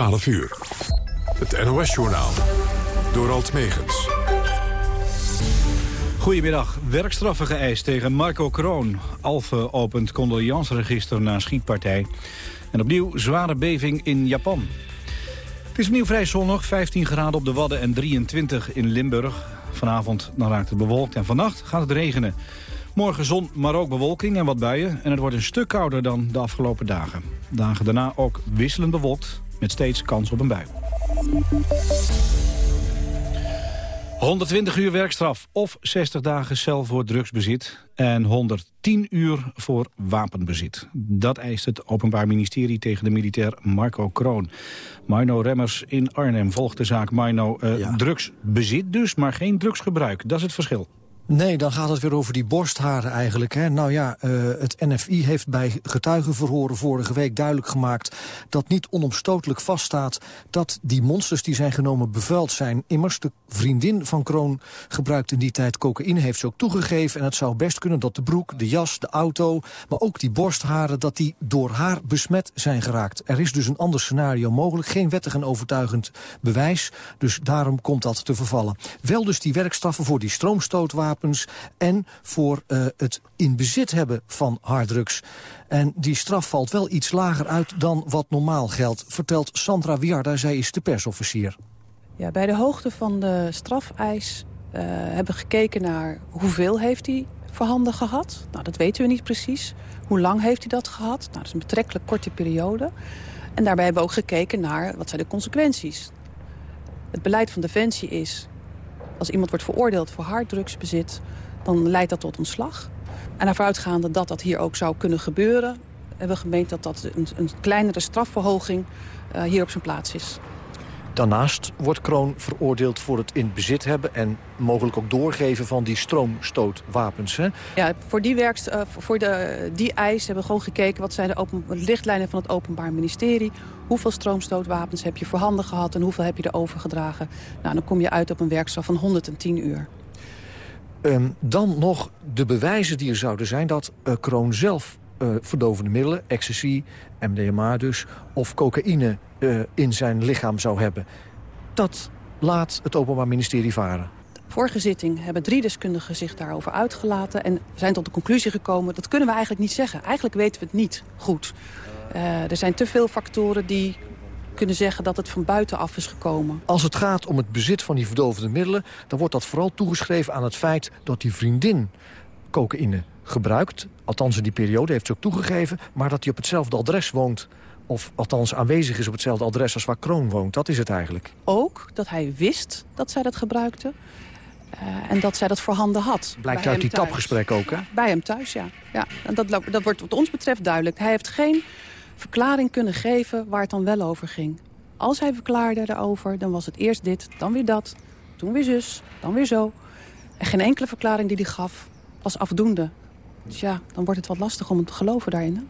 12 uur. Het NOS-journaal. Door Alt Megens. Goedemiddag. Werkstraffen geëist tegen Marco Kroon. Alphen opent condoliansregister na schietpartij. En opnieuw zware beving in Japan. Het is opnieuw vrij zonnig, 15 graden op de Wadden en 23 in Limburg. Vanavond dan raakt het bewolkt en vannacht gaat het regenen. Morgen zon, maar ook bewolking en wat buien. En het wordt een stuk kouder dan de afgelopen dagen. Dagen daarna ook wisselend bewolkt, met steeds kans op een bui. 120 uur werkstraf of 60 dagen cel voor drugsbezit... en 110 uur voor wapenbezit. Dat eist het Openbaar Ministerie tegen de militair Marco Kroon. Marno Remmers in Arnhem volgt de zaak Marno. Uh, Drugsbezit dus, maar geen drugsgebruik. Dat is het verschil. Nee, dan gaat het weer over die borstharen eigenlijk. Hè. Nou ja, uh, het NFI heeft bij getuigenverhoren vorige week duidelijk gemaakt... dat niet onomstotelijk vaststaat dat die monsters die zijn genomen bevuild zijn. Immers, de vriendin van Kroon gebruikte in die tijd cocaïne, heeft ze ook toegegeven. En het zou best kunnen dat de broek, de jas, de auto, maar ook die borstharen... dat die door haar besmet zijn geraakt. Er is dus een ander scenario mogelijk. Geen wettig en overtuigend bewijs. Dus daarom komt dat te vervallen. Wel dus die werkstraffen voor die stroomstootwapen en voor uh, het in bezit hebben van harddrugs. En die straf valt wel iets lager uit dan wat normaal geldt, vertelt Sandra Wiarda, zij is de persofficier. Ja, bij de hoogte van de strafeis uh, hebben we gekeken naar hoeveel heeft hij voorhanden gehad. Nou, dat weten we niet precies. Hoe lang heeft hij dat gehad? Nou, dat is een betrekkelijk korte periode. En daarbij hebben we ook gekeken naar wat zijn de consequenties. Het beleid van Defensie is als iemand wordt veroordeeld voor harddrugsbezit... dan leidt dat tot ontslag. En ervan uitgaande dat dat hier ook zou kunnen gebeuren... hebben we gemeend dat dat een, een kleinere strafverhoging uh, hier op zijn plaats is. Daarnaast wordt Kroon veroordeeld voor het in bezit hebben... en mogelijk ook doorgeven van die stroomstootwapens. Hè? Ja, voor die, werkst, uh, voor de, die eis hebben we gewoon gekeken... wat zijn de open, richtlijnen van het Openbaar Ministerie... hoeveel stroomstootwapens heb je voorhanden gehad... en hoeveel heb je er overgedragen. Nou, dan kom je uit op een werkstraf van 110 uur. Um, dan nog de bewijzen die er zouden zijn dat uh, Kroon zelf uh, verdovende middelen, ecstasy, MDMA dus, of cocaïne uh, in zijn lichaam zou hebben. Dat laat het Openbaar Ministerie varen. Vorige zitting hebben drie deskundigen zich daarover uitgelaten... en zijn tot de conclusie gekomen, dat kunnen we eigenlijk niet zeggen. Eigenlijk weten we het niet goed. Uh, er zijn te veel factoren die kunnen zeggen dat het van buitenaf is gekomen. Als het gaat om het bezit van die verdovende middelen... dan wordt dat vooral toegeschreven aan het feit dat die vriendin cocaïne gebruikt. Althans in die periode heeft ze ook toegegeven. Maar dat hij op hetzelfde adres woont. Of althans aanwezig is op hetzelfde adres als waar Kroon woont. Dat is het eigenlijk. Ook dat hij wist dat zij dat gebruikte. Uh, en dat zij dat voorhanden had. Blijkt uit die tapgesprek ook, hè? Bij hem thuis, ja. ja. En dat, dat wordt wat ons betreft duidelijk. Hij heeft geen verklaring kunnen geven waar het dan wel over ging. Als hij verklaarde daarover, dan was het eerst dit, dan weer dat. Toen weer zus, dan weer zo. En geen enkele verklaring die hij gaf was afdoende. Dus ja, dan wordt het wat lastig om te geloven daarin. Hè?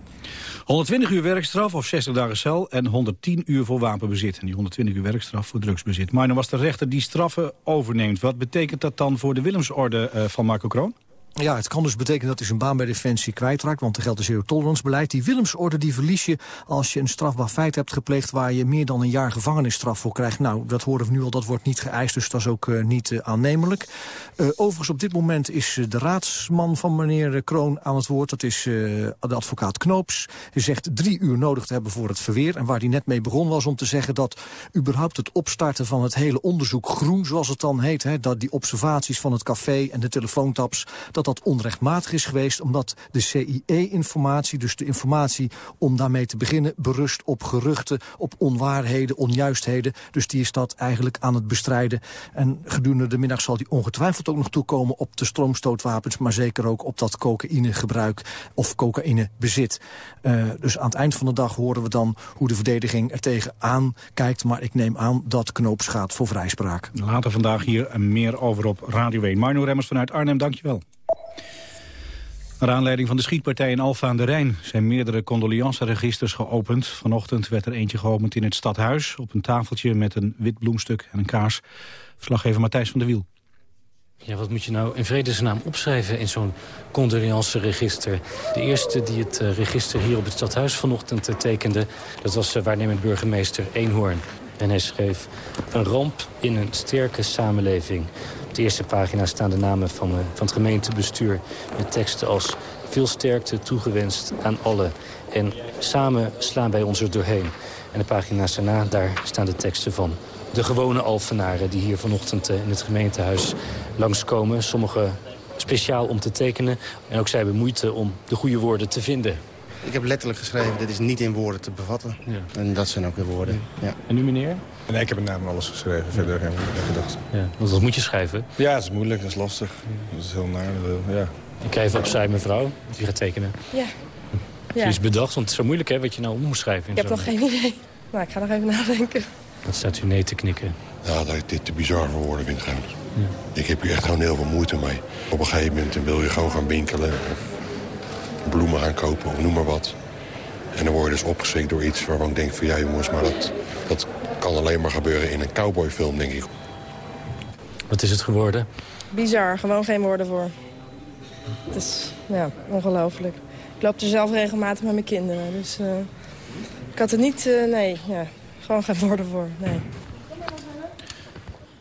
120 uur werkstraf of 60 dagen cel en 110 uur voor wapenbezit. En die 120 uur werkstraf voor drugsbezit. Maar dan was de rechter die straffen overneemt. Wat betekent dat dan voor de Willemsorde uh, van Marco Kroon? Ja, het kan dus betekenen dat hij zijn baan bij Defensie kwijtraakt... want er geldt een zero-tolerance beleid. Die Willemsorde die verlies je als je een strafbaar feit hebt gepleegd... waar je meer dan een jaar gevangenisstraf voor krijgt. Nou, dat horen we nu al, dat wordt niet geëist, dus dat is ook uh, niet uh, aannemelijk. Uh, overigens, op dit moment is de raadsman van meneer Kroon aan het woord. Dat is de advocaat Knoops. Hij zegt drie uur nodig te hebben voor het verweer. En waar hij net mee begon was om te zeggen dat... überhaupt het opstarten van het hele onderzoek groen, zoals het dan heet... Dat die observaties van het café en de telefoontaps dat dat onrechtmatig is geweest... omdat de CIE-informatie, dus de informatie om daarmee te beginnen... berust op geruchten, op onwaarheden, onjuistheden. Dus die is dat eigenlijk aan het bestrijden. En gedurende de middag zal die ongetwijfeld ook nog toekomen... op de stroomstootwapens, maar zeker ook op dat cocaïnegebruik of cocaïnebezit. Uh, dus aan het eind van de dag horen we dan hoe de verdediging er tegenaan kijkt. Maar ik neem aan dat Knoops gaat voor vrijspraak. Later vandaag hier meer over op Radio 1. Marno Remmers vanuit Arnhem, dankjewel. Naar aanleiding van de schietpartij in Alfa aan de Rijn zijn meerdere condoleanceregisters geopend. Vanochtend werd er eentje geopend in het stadhuis op een tafeltje met een wit bloemstuk en een kaars. Verslaggever Matthijs van der Wiel. Ja, wat moet je nou in vredesnaam opschrijven in zo'n condoleance-register? De eerste die het uh, register hier op het stadhuis vanochtend uh, tekende... dat was uh, waarnemend burgemeester Eenhoorn. En hij schreef een ramp in een sterke samenleving. Op de eerste pagina staan de namen van, van het gemeentebestuur... met teksten als veel sterkte toegewenst aan allen. En samen slaan wij ons er doorheen. En de pagina's daarna, daar staan de teksten van de gewone Alfenaren... die hier vanochtend in het gemeentehuis langskomen. Sommigen speciaal om te tekenen. En ook zij hebben moeite om de goede woorden te vinden. Ik heb letterlijk geschreven, dit is niet in woorden te bevatten. Ja. En dat zijn ook weer woorden. Ja. En u meneer? Nee, ik heb in naam alles geschreven, verder helemaal niet gedacht. Ja, want wat moet je schrijven? Ja, dat is moeilijk, dat is lastig. Dat is heel naar, ja. Ik ga even opzij, mevrouw, die gaat tekenen. Ja. ja. is bedacht, want het is zo moeilijk hè, wat je nou om moet schrijven. Ik heb nog geen idee. Nou, ik ga nog even nadenken. Wat staat u nee te knikken? Ja, dat ik dit te bizar voor woorden vind gaan. Ja. Ik heb hier echt gewoon heel veel moeite mee. Op een gegeven moment wil je gewoon gaan winkelen... of bloemen gaan kopen of noem maar wat. En dan word je dus opgeschrikt door iets waarvan ik denk van... ja jongens, maar dat, dat kan alleen maar gebeuren in een cowboyfilm, denk ik. Wat is het geworden? Bizar, gewoon geen woorden voor. Het is ja, ongelooflijk. Ik loop er zelf regelmatig met mijn kinderen. Dus uh, ik had er niet, uh, nee, ja, gewoon geen woorden voor, nee.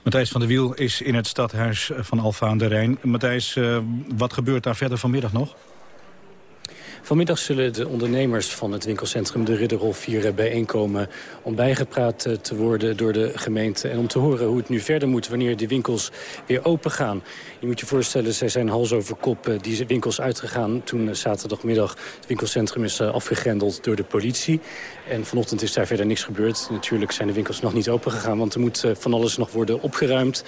Matthijs van der Wiel is in het stadhuis van Alfa aan de Rijn. Matthijs, uh, wat gebeurt daar verder vanmiddag nog? Vanmiddag zullen de ondernemers van het winkelcentrum de Ridderhof hier bijeenkomen... om bijgepraat eh, te worden door de gemeente en om te horen hoe het nu verder moet... wanneer de winkels weer open gaan. Je moet je voorstellen, zij zijn hals over kop uh, die winkels uitgegaan... toen uh, zaterdagmiddag het winkelcentrum is afgegrendeld door de politie. En vanochtend is daar verder niks gebeurd. Natuurlijk zijn de winkels nog niet open gegaan... want er moet van alles nog worden opgeruimd.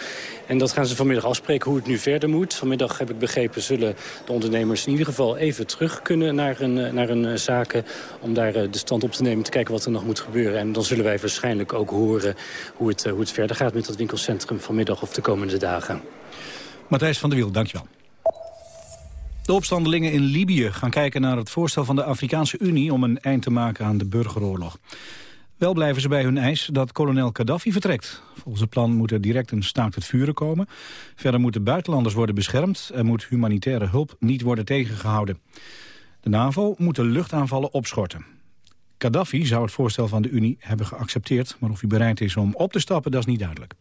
En dat gaan ze vanmiddag afspreken hoe het nu verder moet. Vanmiddag, heb ik begrepen, zullen de ondernemers in ieder geval even terug kunnen naar hun, eh, naar hun eh, zaken... om daar eh, de stand op te nemen, te kijken wat er nog moet gebeuren. En dan zullen wij waarschijnlijk ook horen hoe het, hoe het verder gaat met dat winkelcentrum vanmiddag of de komende dagen. Matthijs van der Wiel, dankjewel. De opstandelingen in Libië gaan kijken naar het voorstel van de Afrikaanse Unie... om een eind te maken aan de burgeroorlog. Wel blijven ze bij hun eis dat kolonel Gaddafi vertrekt. Volgens het plan moet er direct een staakt het vuren komen. Verder moeten buitenlanders worden beschermd... en moet humanitaire hulp niet worden tegengehouden. De NAVO moet de luchtaanvallen opschorten. Gaddafi zou het voorstel van de Unie hebben geaccepteerd... maar of hij bereid is om op te stappen, dat is niet duidelijk.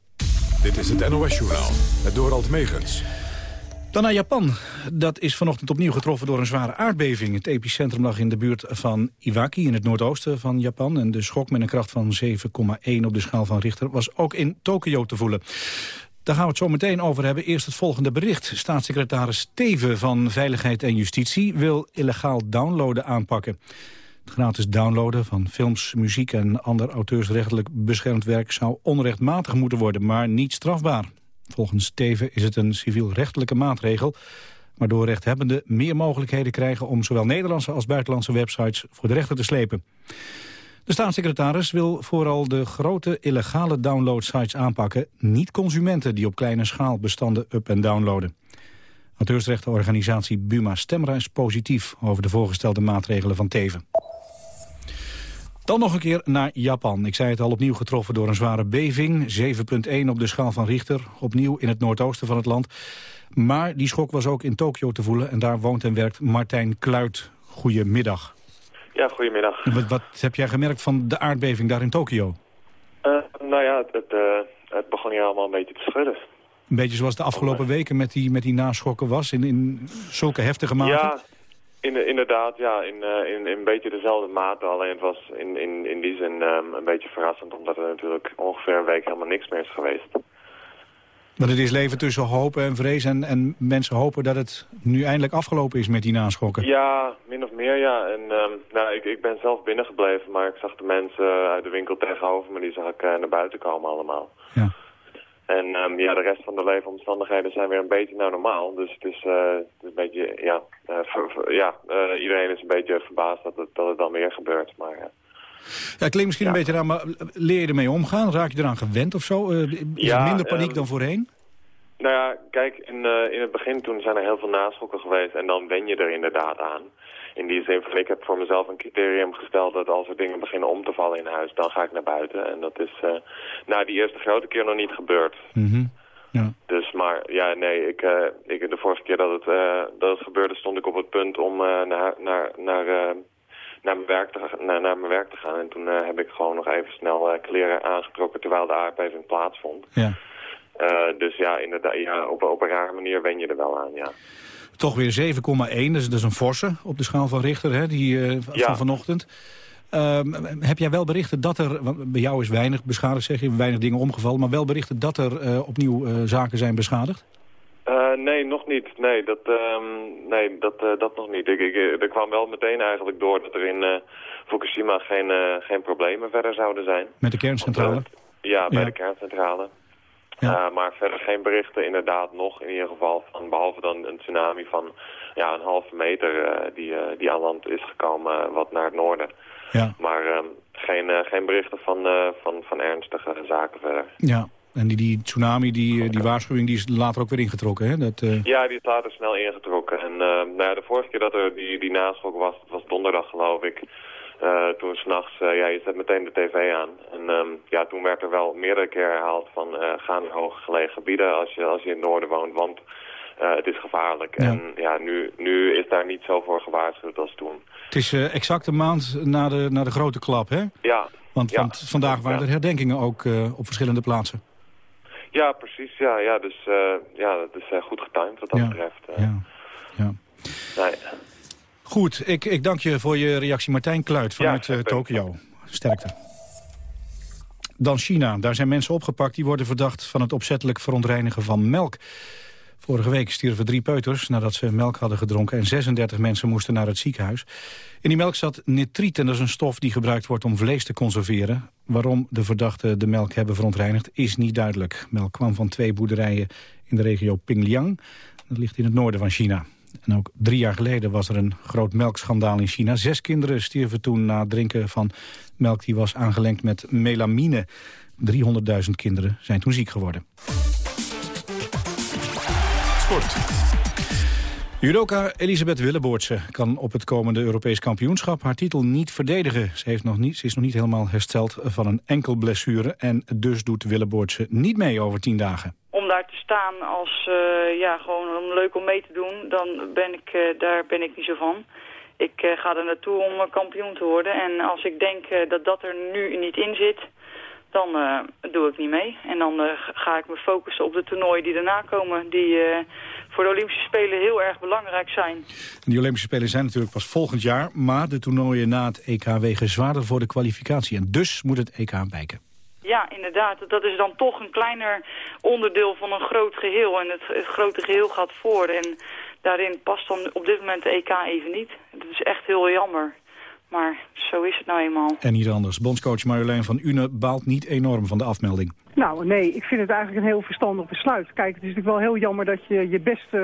Dit is het NOS-journaal, het Dorald Megens. Dan naar Japan. Dat is vanochtend opnieuw getroffen door een zware aardbeving. Het epicentrum lag in de buurt van Iwaki in het noordoosten van Japan. En de schok met een kracht van 7,1 op de schaal van Richter was ook in Tokio te voelen. Daar gaan we het zo meteen over hebben. Eerst het volgende bericht. Staatssecretaris Teven van Veiligheid en Justitie wil illegaal downloaden aanpakken. Het gratis downloaden van films, muziek en ander auteursrechtelijk beschermd werk zou onrechtmatig moeten worden, maar niet strafbaar. Volgens Teven is het een civielrechtelijke maatregel... waardoor rechthebbenden meer mogelijkheden krijgen... om zowel Nederlandse als buitenlandse websites voor de rechter te slepen. De staatssecretaris wil vooral de grote illegale downloadsites aanpakken... niet consumenten die op kleine schaal bestanden up- en downloaden. Auteursrechtenorganisatie Buma Stemra is positief... over de voorgestelde maatregelen van Teven. Dan nog een keer naar Japan. Ik zei het al opnieuw getroffen door een zware beving. 7,1 op de schaal van Richter. Opnieuw in het noordoosten van het land. Maar die schok was ook in Tokio te voelen. En daar woont en werkt Martijn Kluit. Goedemiddag. Ja, goedemiddag. Wat, wat heb jij gemerkt van de aardbeving daar in Tokio? Uh, nou ja, het, het, uh, het, begon hier allemaal een beetje te schudden. Een beetje zoals de afgelopen weken met die, met die naschokken was, in, in zulke heftige mate? Ja, in, inderdaad, ja, in, uh, in, in een beetje dezelfde mate. Alleen het was in, in, in die zin um, een beetje verrassend, omdat er natuurlijk ongeveer een week helemaal niks meer is geweest. Want het is leven tussen hoop en vrees en, en mensen hopen dat het nu eindelijk afgelopen is met die naschokken. Ja, min of meer ja. En um, nou, ik, ik ben zelf binnengebleven, maar ik zag de mensen uit de winkel tegenover me, die zag ik uh, naar buiten komen allemaal. Ja. En um, ja, de rest van de leefomstandigheden zijn weer een beetje nou normaal. Dus het is, uh, het is een beetje, ja, uh, ver, ver, ja uh, iedereen is een beetje verbaasd dat het, dat het dan weer gebeurt. Maar, ja, klinkt misschien ja. een beetje raar, maar leer je ermee omgaan? Raak je eraan gewend of zo? is ja, er minder paniek dan voorheen? Nou ja, kijk, in, in het begin toen zijn er heel veel naschokken geweest en dan wen je er inderdaad aan in die zin van, ik heb voor mezelf een criterium gesteld dat als er dingen beginnen om te vallen in huis, dan ga ik naar buiten. En dat is uh, na die eerste grote keer nog niet gebeurd. Mm -hmm. ja. Dus, maar ja, nee, ik, uh, ik, de vorige keer dat het, uh, dat het gebeurde stond ik op het punt om naar, naar, naar, naar, mijn werk te, naar, naar mijn werk te gaan. En toen heb ik gewoon nog even snel kleren aangetrokken terwijl de aardbeving plaatsvond. Ja. dus ja, inderdaad, ja, op, op een rare manier wen je er wel aan, ja. Toch weer 7,1, dus dat is een forse op de schaal van Richter, hè, die, van vanochtend. Um, heb jij wel berichten dat er, want bij jou is weinig beschadigd, zeg je, weinig dingen omgevallen, maar wel berichten dat er uh, opnieuw uh, zaken zijn beschadigd? Uh, nee, nog niet. Nee, dat, um, nee, dat, dat nog niet. Ik, ik, er kwam wel meteen eigenlijk door dat er in Fukushima geen, geen problemen verder zouden zijn. Met de kerncentrale? ja, bij de kerncentrale. Ja. maar verder geen berichten inderdaad nog in ieder geval. Van, behalve dan een tsunami van ja, een halve meter die, die aan land is gekomen wat naar het noorden. Ja. Maar uh, geen, geen berichten van, van, van ernstige zaken verder. Ja, en die, die tsunami, die, eh, die waarschuwing, die is later ook weer ingetrokken, hè? Dat, Ja, die is later snel ingetrokken. En nou ja, de vorige keer dat er die, die naschok was, was donderdag geloof ik. Toen s'nachts, ja, je zet meteen de tv aan. En um, ja, toen werd er wel meerdere keer herhaald van ga naar hoge gelegen gebieden als je, als je in het noorden woont. Want uh, het is gevaarlijk. En ja, nu, nu is daar niet zo voor gewaarschuwd als toen. Het is uh, exact een maand na de, na de grote klap, hè? Ja. Want, ja. want vandaag waren er herdenkingen ook uh, op verschillende plaatsen. Ja, precies. Ja, ja dus ja, dat is goed getimed wat dat betreft. ja. ja. Nee. Goed, ik, ik dank je voor je reactie Martijn Kluit vanuit ja, Tokio. Sterkte. Dan China. Daar zijn mensen opgepakt die worden verdacht van het opzettelijk verontreinigen van melk. Vorige week stierven drie peuters nadat ze melk hadden gedronken... en 36 mensen moesten naar het ziekenhuis. In die melk zat nitriet en dat is een stof die gebruikt wordt om vlees te conserveren. Waarom de verdachten de melk hebben verontreinigd is niet duidelijk. Melk kwam van twee boerderijen in de regio Pingliang. Dat ligt in het noorden van China. En ook drie jaar geleden was er een groot melkschandaal in China. Zes kinderen stierven toen na het drinken van melk die was aangelengd met melamine. 300.000 kinderen zijn toen ziek geworden. Sport. Judoka Elisabeth Willeboortse kan op het komende Europees kampioenschap haar titel niet verdedigen. Ze, heeft nog niet, ze is nog niet helemaal hersteld van een enkel blessure en dus doet Willeboortse niet mee over tien dagen. Te staan als uh, ja, gewoon leuk om mee te doen, dan ben ik, uh, daar ben ik niet zo van. Ik uh, ga er naartoe om kampioen te worden en als ik denk dat dat er nu niet in zit dan doe ik niet mee. En dan ga ik me focussen op de toernooien die daarna komen... die voor de Olympische Spelen heel erg belangrijk zijn. die Olympische Spelen zijn natuurlijk pas volgend jaar... maar de toernooien na het EK wegen zwaarder voor de kwalificatie. En dus moet het EK wijken. Ja, inderdaad. Dat is dan toch een kleiner onderdeel van een groot geheel. En het, grote geheel gaat voor. En daarin past dan op dit moment de EK even niet. Dat is echt heel jammer. Maar zo is het nou eenmaal. En niet anders. Bondscoach Marjolein van Une baalt niet enorm van de afmelding. Nou, nee, ik vind het eigenlijk een heel verstandig besluit. Kijk, het is natuurlijk wel heel jammer dat je je beste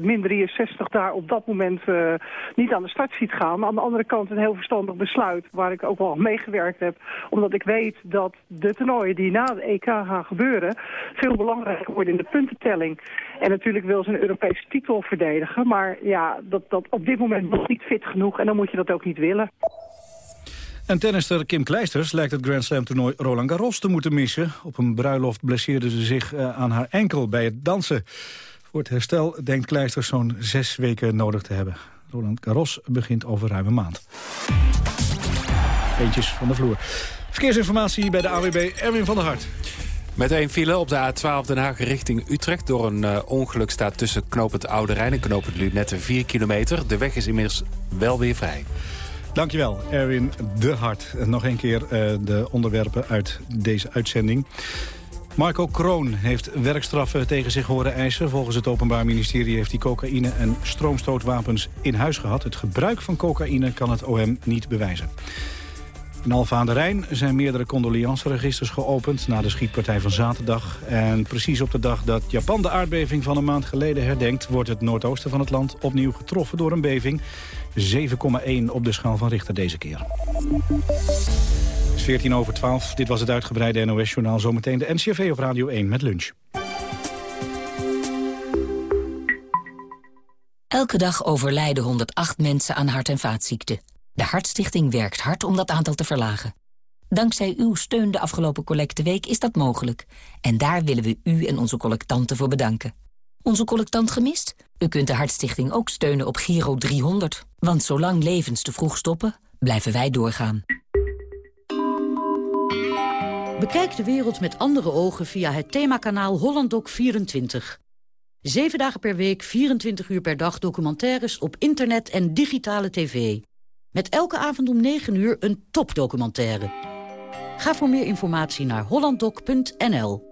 uh, min 63 daar op dat moment uh, niet aan de start ziet gaan. Maar aan de andere kant een heel verstandig besluit waar ik ook wel meegewerkt heb. Omdat ik weet dat de toernooien die na de EK gaan gebeuren veel belangrijker worden in de puntentelling. En natuurlijk wil ze een Europese titel verdedigen. Maar ja, dat, dat op dit moment nog niet fit genoeg en dan moet je dat ook niet willen. En tennister Kim Kleisters lijkt het Grand Slam toernooi Roland Garros te moeten missen. Op een bruiloft blesseerde ze zich uh, aan haar enkel bij het dansen. Voor het herstel denkt Kleisters zo'n zes weken nodig te hebben. Roland Garros begint over ruim een maand. Eentjes van de vloer. Verkeersinformatie bij de AWB Erwin van der Hart. Met een file op de A12 Den Haag richting Utrecht. Door een uh, ongeluk staat tussen knooppunt Oude Rijn en knooppunt Lunette 4 kilometer. De weg is inmiddels wel weer vrij. Dankjewel, Erwin de Hart. Nog een keer uh, de onderwerpen uit deze uitzending. Marco Kroon heeft werkstraffen tegen zich horen eisen. Volgens het Openbaar Ministerie heeft hij cocaïne en stroomstootwapens in huis gehad. Het gebruik van cocaïne kan het OM niet bewijzen. In Alfa de Rijn zijn meerdere condoleanceregisters geopend... na de schietpartij van zaterdag. En precies op de dag dat Japan de aardbeving van een maand geleden herdenkt... wordt het noordoosten van het land opnieuw getroffen door een beving. 7,1 op de schaal van Richter deze keer. Het is 14 over 12. Dit was het uitgebreide NOS-journaal. Zometeen de NCRV op Radio 1 met lunch. Elke dag overlijden 108 mensen aan hart- en vaatziekten. De Hartstichting werkt hard om dat aantal te verlagen. Dankzij uw steun de afgelopen collecteweek is dat mogelijk. En daar willen we u en onze collectanten voor bedanken. Onze collectant gemist? U kunt de Hartstichting ook steunen op Giro 300. Want zolang levens te vroeg stoppen, blijven wij doorgaan. Bekijk de wereld met andere ogen via het themakanaal HollandDoc24. Zeven dagen per week, 24 uur per dag documentaires op internet en digitale tv. Met elke avond om 9 uur een topdocumentaire. Ga voor meer informatie naar hollanddoc.nl.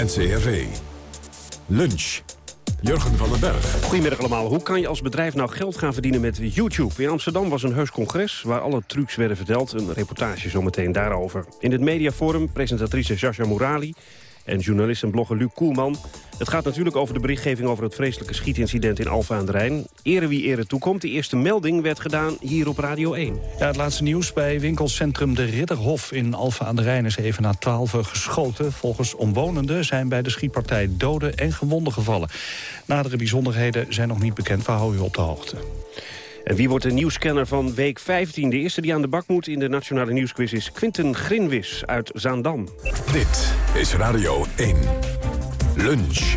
NCRV. Lunch. Jurgen van den Berg. Goedemiddag allemaal. Hoe kan je als bedrijf nou geld gaan verdienen met YouTube? In Amsterdam was een heus congres waar alle trucs werden verteld. Een reportage zometeen daarover. In het mediaforum presentatrice Jasja Morali en journalist en blogger Luc Koelman. Het gaat natuurlijk over de berichtgeving over het vreselijke schietincident in Alfa aan de Rijn. Ere wie ere toekomt. De eerste melding werd gedaan hier op Radio 1. Ja, het laatste nieuws bij winkelcentrum De Ridderhof in Alfa aan de Rijn is even na 12 geschoten. Volgens omwonenden zijn bij de schietpartij doden en gewonden gevallen. Nadere bijzonderheden zijn nog niet bekend. We houden u op de hoogte. En wie wordt de nieuwscanner van week 15? De eerste die aan de bak moet in de Nationale Nieuwsquiz is Quinten Grinwis uit Zaandam. Dit is Radio 1. Lunch.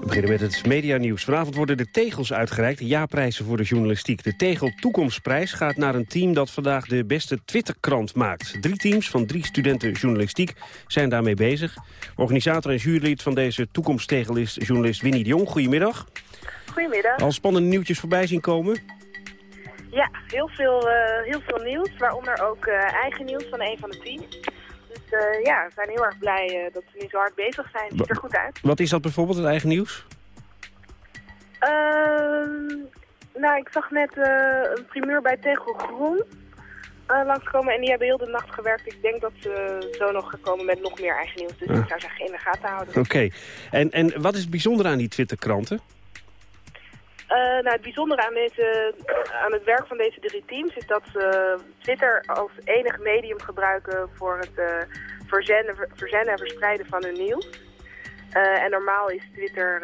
We beginnen met het medianieuws. Vanavond worden de tegels uitgereikt, de jaarprijzen voor de journalistiek. De Tegel Toekomstprijs gaat naar een team dat vandaag de beste Twitterkrant maakt. Drie teams van drie studenten journalistiek zijn daarmee bezig. Organisator en jurylid van deze toekomsttegel is journalist Winnie de Jong. Goedemiddag. Goedemiddag. Al spannende nieuwtjes voorbij zien komen? Ja, heel veel, uh, heel veel nieuws, waaronder ook uh, eigen nieuws van een van de teams. Dus uh, ja, we zijn heel erg blij dat ze nu zo hard bezig zijn. Het ziet er goed uit. Wat is dat bijvoorbeeld, het eigen nieuws? Ehm, nou, ik zag net een primeur bij Tegel Groen langskomen en die hebben heel de nacht gewerkt. Ik denk dat ze zo nog gekomen met nog meer eigen nieuws. Dus ik zou zeggen in de gaten houden. Oké. En, en wat is het bijzonder aan die Twitterkranten? Uh, nou, het bijzondere aan, deze, aan het werk van deze drie teams is dat ze Twitter als enig medium gebruiken voor het uh, verzenden, verzenden en verspreiden van hun nieuws. Uh, en normaal is Twitter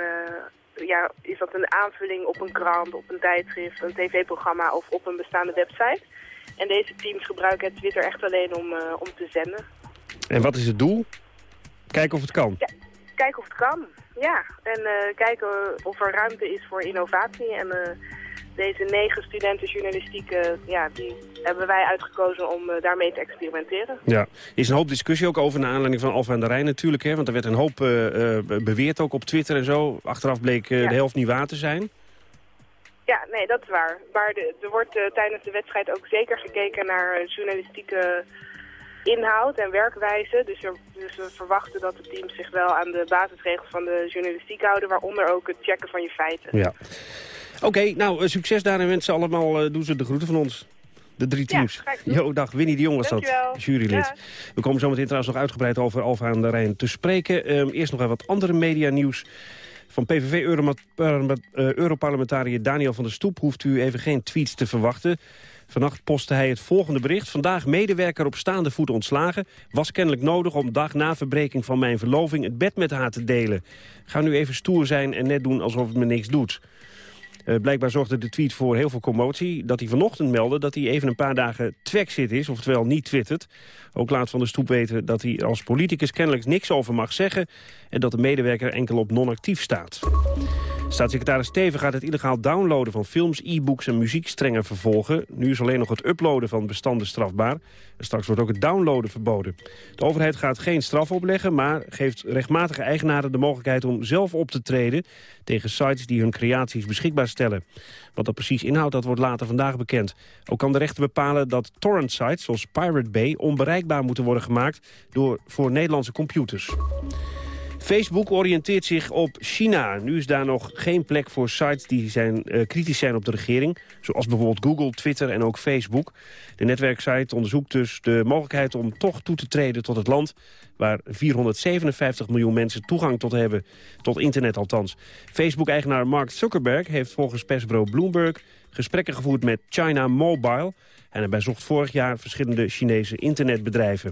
ja, is dat een aanvulling op een krant, op een tijdschrift, een tv-programma of op een bestaande website. En deze teams gebruiken Twitter echt alleen om, om te zenden. En wat is het doel? Kijken of het kan? Ja, kijken of het kan. Ja, en uh, kijken of er ruimte is voor innovatie. En uh, deze negen studenten journalistiek, uh, ja, die hebben wij uitgekozen om daarmee te experimenteren. Ja, er is een hoop discussie ook over naar aanleiding van Alfa aan de Rijn natuurlijk. Hè, want er werd een hoop beweerd ook op Twitter en zo. Achteraf bleek ja. de helft niet waar te zijn. Ja, nee, dat is waar. Maar de, er wordt tijdens de wedstrijd ook zeker gekeken naar journalistieke inhoud en werkwijze. Dus, er, dus, we verwachten dat de teams zich wel aan de basisregels van de journalistiek houden, waaronder ook het checken van je feiten. Ja. Oké, nou, succes daarin wensen allemaal. Uh, doen ze de groeten van ons. De drie teams. Ja, jo, dag. Winnie de Jong was Dankjewel. dat, jurylid. Ja. We komen zo meteen trouwens nog uitgebreid over Alfa aan de Rijn te spreken. Um, eerst nog even wat andere media-nieuws. Van PVV-europarlementariër Daniel van der Stoep... hoeft u even geen tweets te verwachten. Vannacht postte hij het volgende bericht. Vandaag medewerker op staande voet ontslagen. Was kennelijk nodig om dag na verbreking van mijn verloving... het bed met haar te delen. Ga nu even stoer zijn en net doen alsof het me niks doet. Uh, blijkbaar zorgde de tweet voor heel veel commotie. Dat hij vanochtend meldde dat hij even een paar dagen twexit is, oftewel niet twittert. Ook laat Van de Stoep weten dat hij als politicus kennelijk niks over mag zeggen... en dat de medewerker enkel op non-actief staat. Staatssecretaris Steven gaat het illegaal downloaden van films, e-books en muziek strenger vervolgen. Nu is alleen nog het uploaden van bestanden strafbaar. En straks wordt ook het downloaden verboden. De overheid gaat geen straf opleggen, maar geeft rechtmatige eigenaren de mogelijkheid om zelf op te treden tegen sites die hun creaties beschikbaar stellen. Wat dat precies inhoudt, dat wordt later vandaag bekend. Ook kan de rechter bepalen dat torrent-sites zoals Pirate Bay onbereikbaar moeten worden gemaakt door, voor Nederlandse computers. Facebook oriënteert zich op China. Nu is daar nog geen plek voor sites die zijn, uh, kritisch zijn op de regering. Zoals bijvoorbeeld Google, Twitter en ook Facebook. De netwerksite onderzoekt dus de mogelijkheid om toch toe te treden tot het land... waar 457 miljoen mensen toegang tot hebben, tot internet althans. Facebook-eigenaar Mark Zuckerberg heeft volgens persbureau Bloomberg... gesprekken gevoerd met China Mobile... en hij bezocht vorig jaar verschillende Chinese internetbedrijven.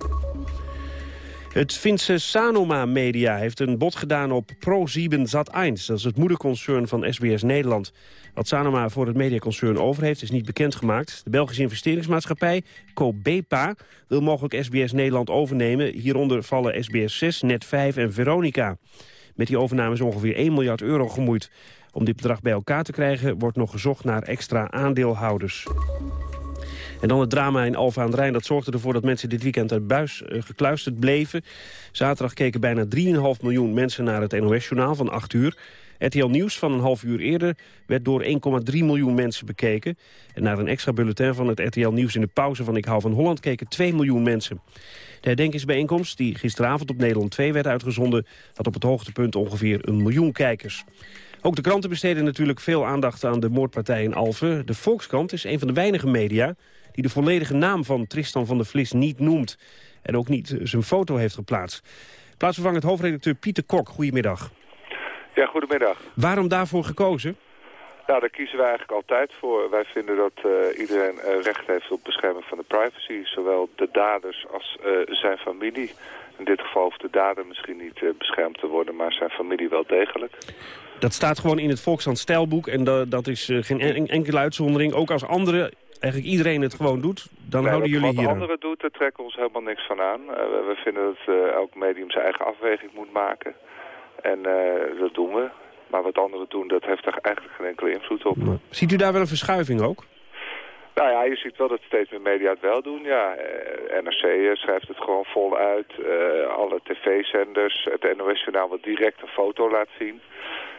Het Finse Sanoma Media heeft een bod gedaan op Pro7 Zat1. Dat is het moederconcern van SBS Nederland. Wat Sanoma voor het mediaconcern over heeft is niet bekendgemaakt. De Belgische investeringsmaatschappij Cobepa wil mogelijk SBS Nederland overnemen. Hieronder vallen SBS 6, Net5 en Veronica. Met die overname is ongeveer 1 miljard euro gemoeid. Om dit bedrag bij elkaar te krijgen wordt nog gezocht naar extra aandeelhouders. En dan het drama in Alfa aan de Rijn. Dat zorgde ervoor dat mensen dit weekend uit buis uh, gekluisterd bleven. Zaterdag keken bijna 3,5 miljoen mensen naar het NOS-journaal van 8 uur. RTL Nieuws van een half uur eerder werd door 1,3 miljoen mensen bekeken. En naar een extra bulletin van het RTL Nieuws in de pauze van Ik hou van Holland keken 2 miljoen mensen. De herdenkingsbijeenkomst, die gisteravond op Nederland 2 werd uitgezonden... had op het hoogtepunt ongeveer een miljoen kijkers. Ook de kranten besteden natuurlijk veel aandacht aan de moordpartij in Alphen. De Volkskrant is een van de weinige media die de volledige naam van Tristan van der Vlis niet noemt... en ook niet zijn foto heeft geplaatst. Plaatsvervangend hoofdredacteur Pieter Kok, goedemiddag. Ja, goedemiddag. Waarom daarvoor gekozen? Nou, daar kiezen wij eigenlijk altijd voor. Wij vinden dat uh, iedereen uh, recht heeft op bescherming van de privacy. Zowel de daders als uh, zijn familie. In dit geval hoeft de dader misschien niet beschermd te worden, maar zijn familie wel degelijk. Dat staat gewoon in het Volkskrant stijlboek en dat, dat is geen enkele uitzondering. Ook als anderen eigenlijk iedereen het gewoon doet, dan houden jullie hier Wat anderen doet, daar trekken we ons helemaal niks van aan. Uh, we, vinden dat uh, elk medium zijn eigen afweging moet maken. En uh, dat doen we. Maar wat anderen doen, dat heeft er eigenlijk geen enkele invloed op. Ziet u daar wel een verschuiving ook? Nou ja, je ziet wel dat steeds meer media het wel doen. Ja, NRC schrijft het gewoon vol uit. alle tv-zenders, het NOS-journaal wat direct een foto laat zien.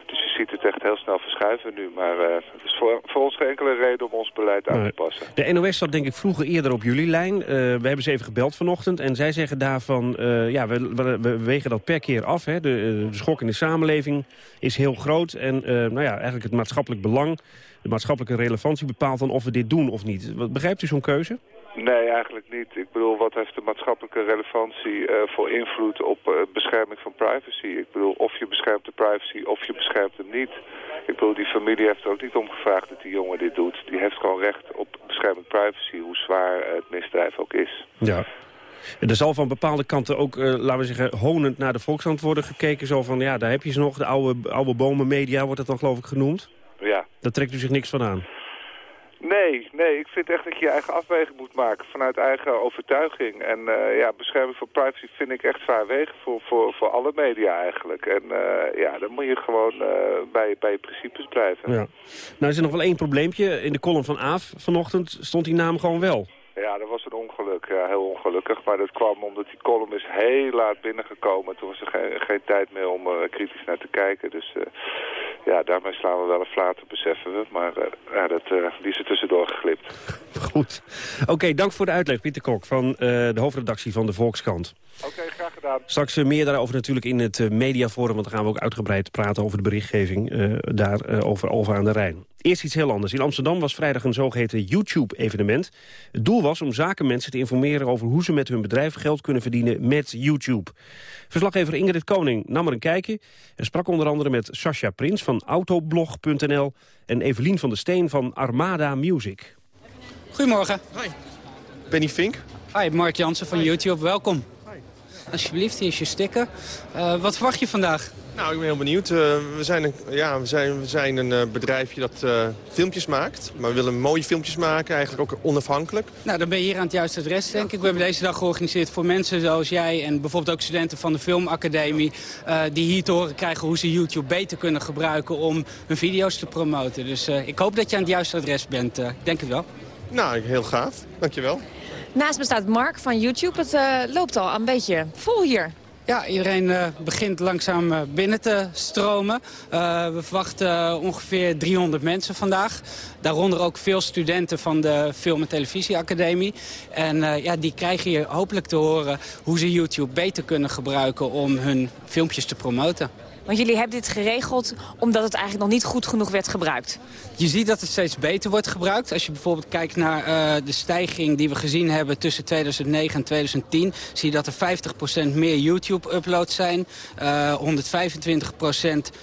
Dus je ziet het echt heel snel verschuiven nu. Maar uh, het is voor, voor, ons geen enkele reden om ons beleid aan te passen. De NOS zat denk ik vroeger eerder op jullie lijn. Uh, we hebben ze even gebeld vanochtend. En zij zeggen daarvan, uh, ja, we, we, we, wegen dat per keer af. Hè. De, de, schok in de samenleving is heel groot. En nou ja, eigenlijk het maatschappelijk belang, de maatschappelijke relevantie bepaalt dan of we dit doen of niet. Begrijpt u zo'n keuze? Nee, eigenlijk niet. Ik bedoel, wat heeft de maatschappelijke relevantie uh, voor invloed op uh, bescherming van privacy? Ik bedoel, of je beschermt de privacy of je beschermt hem niet. Ik bedoel, die familie heeft er ook niet om gevraagd dat die jongen dit doet. Die heeft gewoon recht op bescherming privacy, hoe zwaar het misdrijf ook is. Ja. Er zal van bepaalde kanten ook, laten we zeggen, honend naar de volkshand worden gekeken. Zo van, ja, daar heb je ze nog, de oude, oude bomenmedia wordt het dan geloof ik genoemd. Ja. Daar trekt u zich niks van aan. Nee, nee, ik vind echt dat je je eigen afweging moet maken vanuit eigen overtuiging. En uh, ja, bescherming van privacy vind ik echt zwaar wegen voor, voor, voor alle media eigenlijk. En uh, ja, dan moet je gewoon uh, bij, bij je principes blijven. Ja. Nou is er nog wel één probleempje. In de column van Aaf vanochtend stond die naam gewoon wel. Ja, dat was een ongeluk. Ja, heel ongelukkig. Maar dat kwam omdat die column is heel laat binnengekomen. Toen was er geen, geen tijd meer om er kritisch naar te kijken. Dus uh, ja, daarmee slaan we wel een flater, beseffen we. Maar uh, ja, dat, uh, die is er tussendoor geglipt. Goed. Oké, okay, dank voor de uitleg, Pieter Kok van de hoofdredactie van de Volkskrant. Oké, okay, graag gedaan. Straks meer daarover natuurlijk in het mediaforum. Want dan gaan we ook uitgebreid praten over de berichtgeving daar over Alva aan de Rijn. Eerst iets heel anders. In Amsterdam was vrijdag een zogeheten YouTube-evenement. Het doel was om zakenmensen te informeren over hoe ze met hun bedrijf geld kunnen verdienen met YouTube. Verslaggever Ingrid Koning nam er een kijkje en sprak onder andere met Sascha Prins van Autoblog.nl en Evelien van der Steen van Armada Music. Goedemorgen. Hi. Benny Fink. Hi, Mark Jansen van YouTube. Welkom. Alsjeblieft, hier is je sticker. Uh, wat verwacht je vandaag? Nou, ik ben heel benieuwd. Uh, we zijn een, ja, we zijn, we zijn een uh, bedrijfje dat uh, filmpjes maakt. Maar we willen mooie filmpjes maken, eigenlijk ook onafhankelijk. Nou, dan ben je hier aan het juiste adres, denk ik. We hebben deze dag georganiseerd voor mensen zoals jij... en bijvoorbeeld ook studenten van de Filmacademie... die hier te horen krijgen hoe ze YouTube beter kunnen gebruiken... om hun video's te promoten. Dus ik hoop dat je aan het juiste adres bent. denk ik wel. Nou, heel gaaf. Dankjewel. Naast me staat Mark van YouTube. Het loopt al een beetje vol hier. Ja, iedereen uh, begint langzaam uh, binnen te stromen. We verwachten ongeveer 300 mensen vandaag. Daaronder ook veel studenten van de Film- en Televisieacademie. En ja, die krijgen hier hopelijk te horen hoe ze YouTube beter kunnen gebruiken om hun filmpjes te promoten. Want jullie hebben dit geregeld omdat het eigenlijk nog niet goed genoeg werd gebruikt. Je ziet dat het steeds beter wordt gebruikt. Als je bijvoorbeeld kijkt naar uh, de stijging die we gezien hebben tussen 2009 en 2010... zie je dat er 50% meer YouTube-uploads zijn. Uh, 125%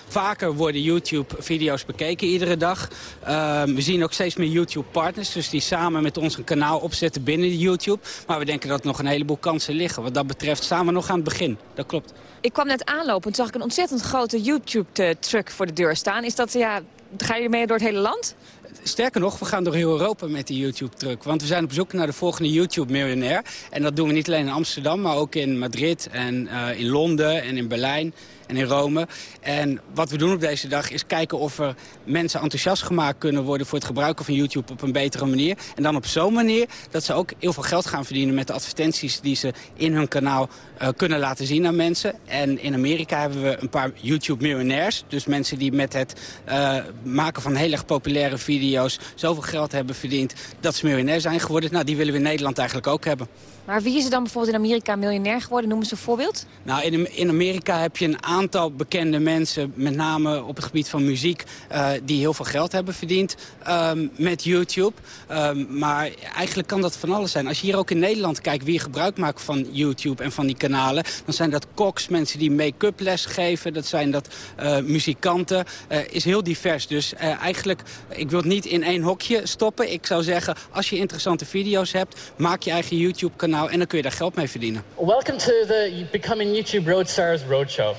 vaker worden YouTube-video's bekeken iedere dag. Uh, we zien ook steeds meer YouTube-partners, dus die samen met ons een kanaal opzetten binnen YouTube. Maar we denken dat er nog een heleboel kansen liggen. Wat dat betreft staan we nog aan het begin. Dat klopt. Ik kwam net aanlopen en zag ik een ontzettend grote YouTube-truck voor de deur staan. Is dat, ja, ga je mee door het hele land? Sterker nog, we gaan door heel Europa met die YouTube-truck. Want we zijn op zoek naar de volgende YouTube-miljonair. En dat doen we niet alleen in Amsterdam, maar ook in Madrid en uh, in Londen en in Berlijn en in Rome. En wat we doen op deze dag is kijken of er mensen enthousiast gemaakt kunnen worden... voor het gebruiken van YouTube op een betere manier. En dan op zo'n manier dat ze ook heel veel geld gaan verdienen... met de advertenties die ze in hun kanaal uh, kunnen laten zien aan mensen. En in Amerika hebben we een paar YouTube-miljonairs. Dus mensen die met het uh, maken van heel erg populaire video's... zoveel geld hebben verdiend dat ze miljonair zijn geworden. Nou, die willen we in Nederland eigenlijk ook hebben. Maar wie is er dan bijvoorbeeld in Amerika miljonair geworden? Noemen ze een voorbeeld. Nou, in, in Amerika heb je een aantal bekende mensen... met name op het gebied van muziek... Uh, die heel veel geld hebben verdiend um, met YouTube. Um, maar eigenlijk kan dat van alles zijn. Als je hier ook in Nederland kijkt wie gebruik maakt van YouTube en van die kanalen... dan zijn dat koks, mensen die make-up les geven. Dat zijn dat uh, muzikanten. Uh, is heel divers. Dus eigenlijk, ik wil het niet in één hokje stoppen. Ik zou zeggen, als je interessante video's hebt... maak je eigen YouTube-kanaal en dan kun je daar geld mee verdienen. Welcome to the Becoming YouTube Roadstars Roadshow.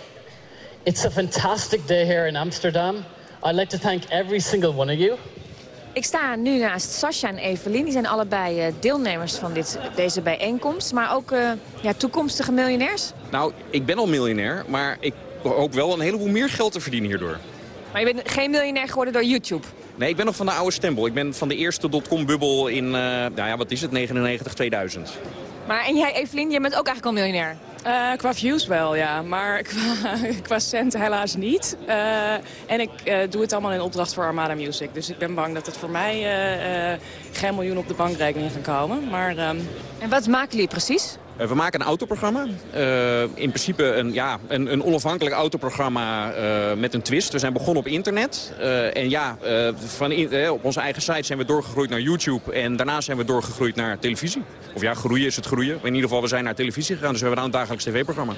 It's a fantastic day here in Amsterdam. I'd like to thank every single one of you. Ik sta nu naast Sascha en Evelien. Die zijn allebei uh, deelnemers van dit, deze bijeenkomst. Maar ook uh, ja, toekomstige miljonairs. Nou, ik ben al miljonair, maar ik hoop wel een heleboel meer geld te verdienen hierdoor. Maar je bent geen miljonair geworden door YouTube? Nee, ik ben nog van de oude stempel. Ik ben van de eerste dotcom-bubbel in, uh, nou ja, wat is het, 99, 2000. Maar en jij, Evelien, jij bent ook eigenlijk al miljonair? Uh, qua views wel, ja. Maar qua, qua cent helaas niet. Uh, en ik uh, doe het allemaal in opdracht voor Armada Music. Dus ik ben bang dat het voor mij geen miljoen op de bankrekening gaan komen. Maar, um... En wat maken jullie precies? Uh, we maken een autoprogramma. Uh, in principe een, ja, een, een onafhankelijk autoprogramma uh, met een twist. We zijn begonnen op internet. en ja, van in, op onze eigen site zijn we doorgegroeid naar YouTube. En daarna zijn we doorgegroeid naar televisie. Of ja, groeien is het groeien. In ieder geval, we zijn naar televisie gegaan. Dus we hebben een dagelijks tv-programma.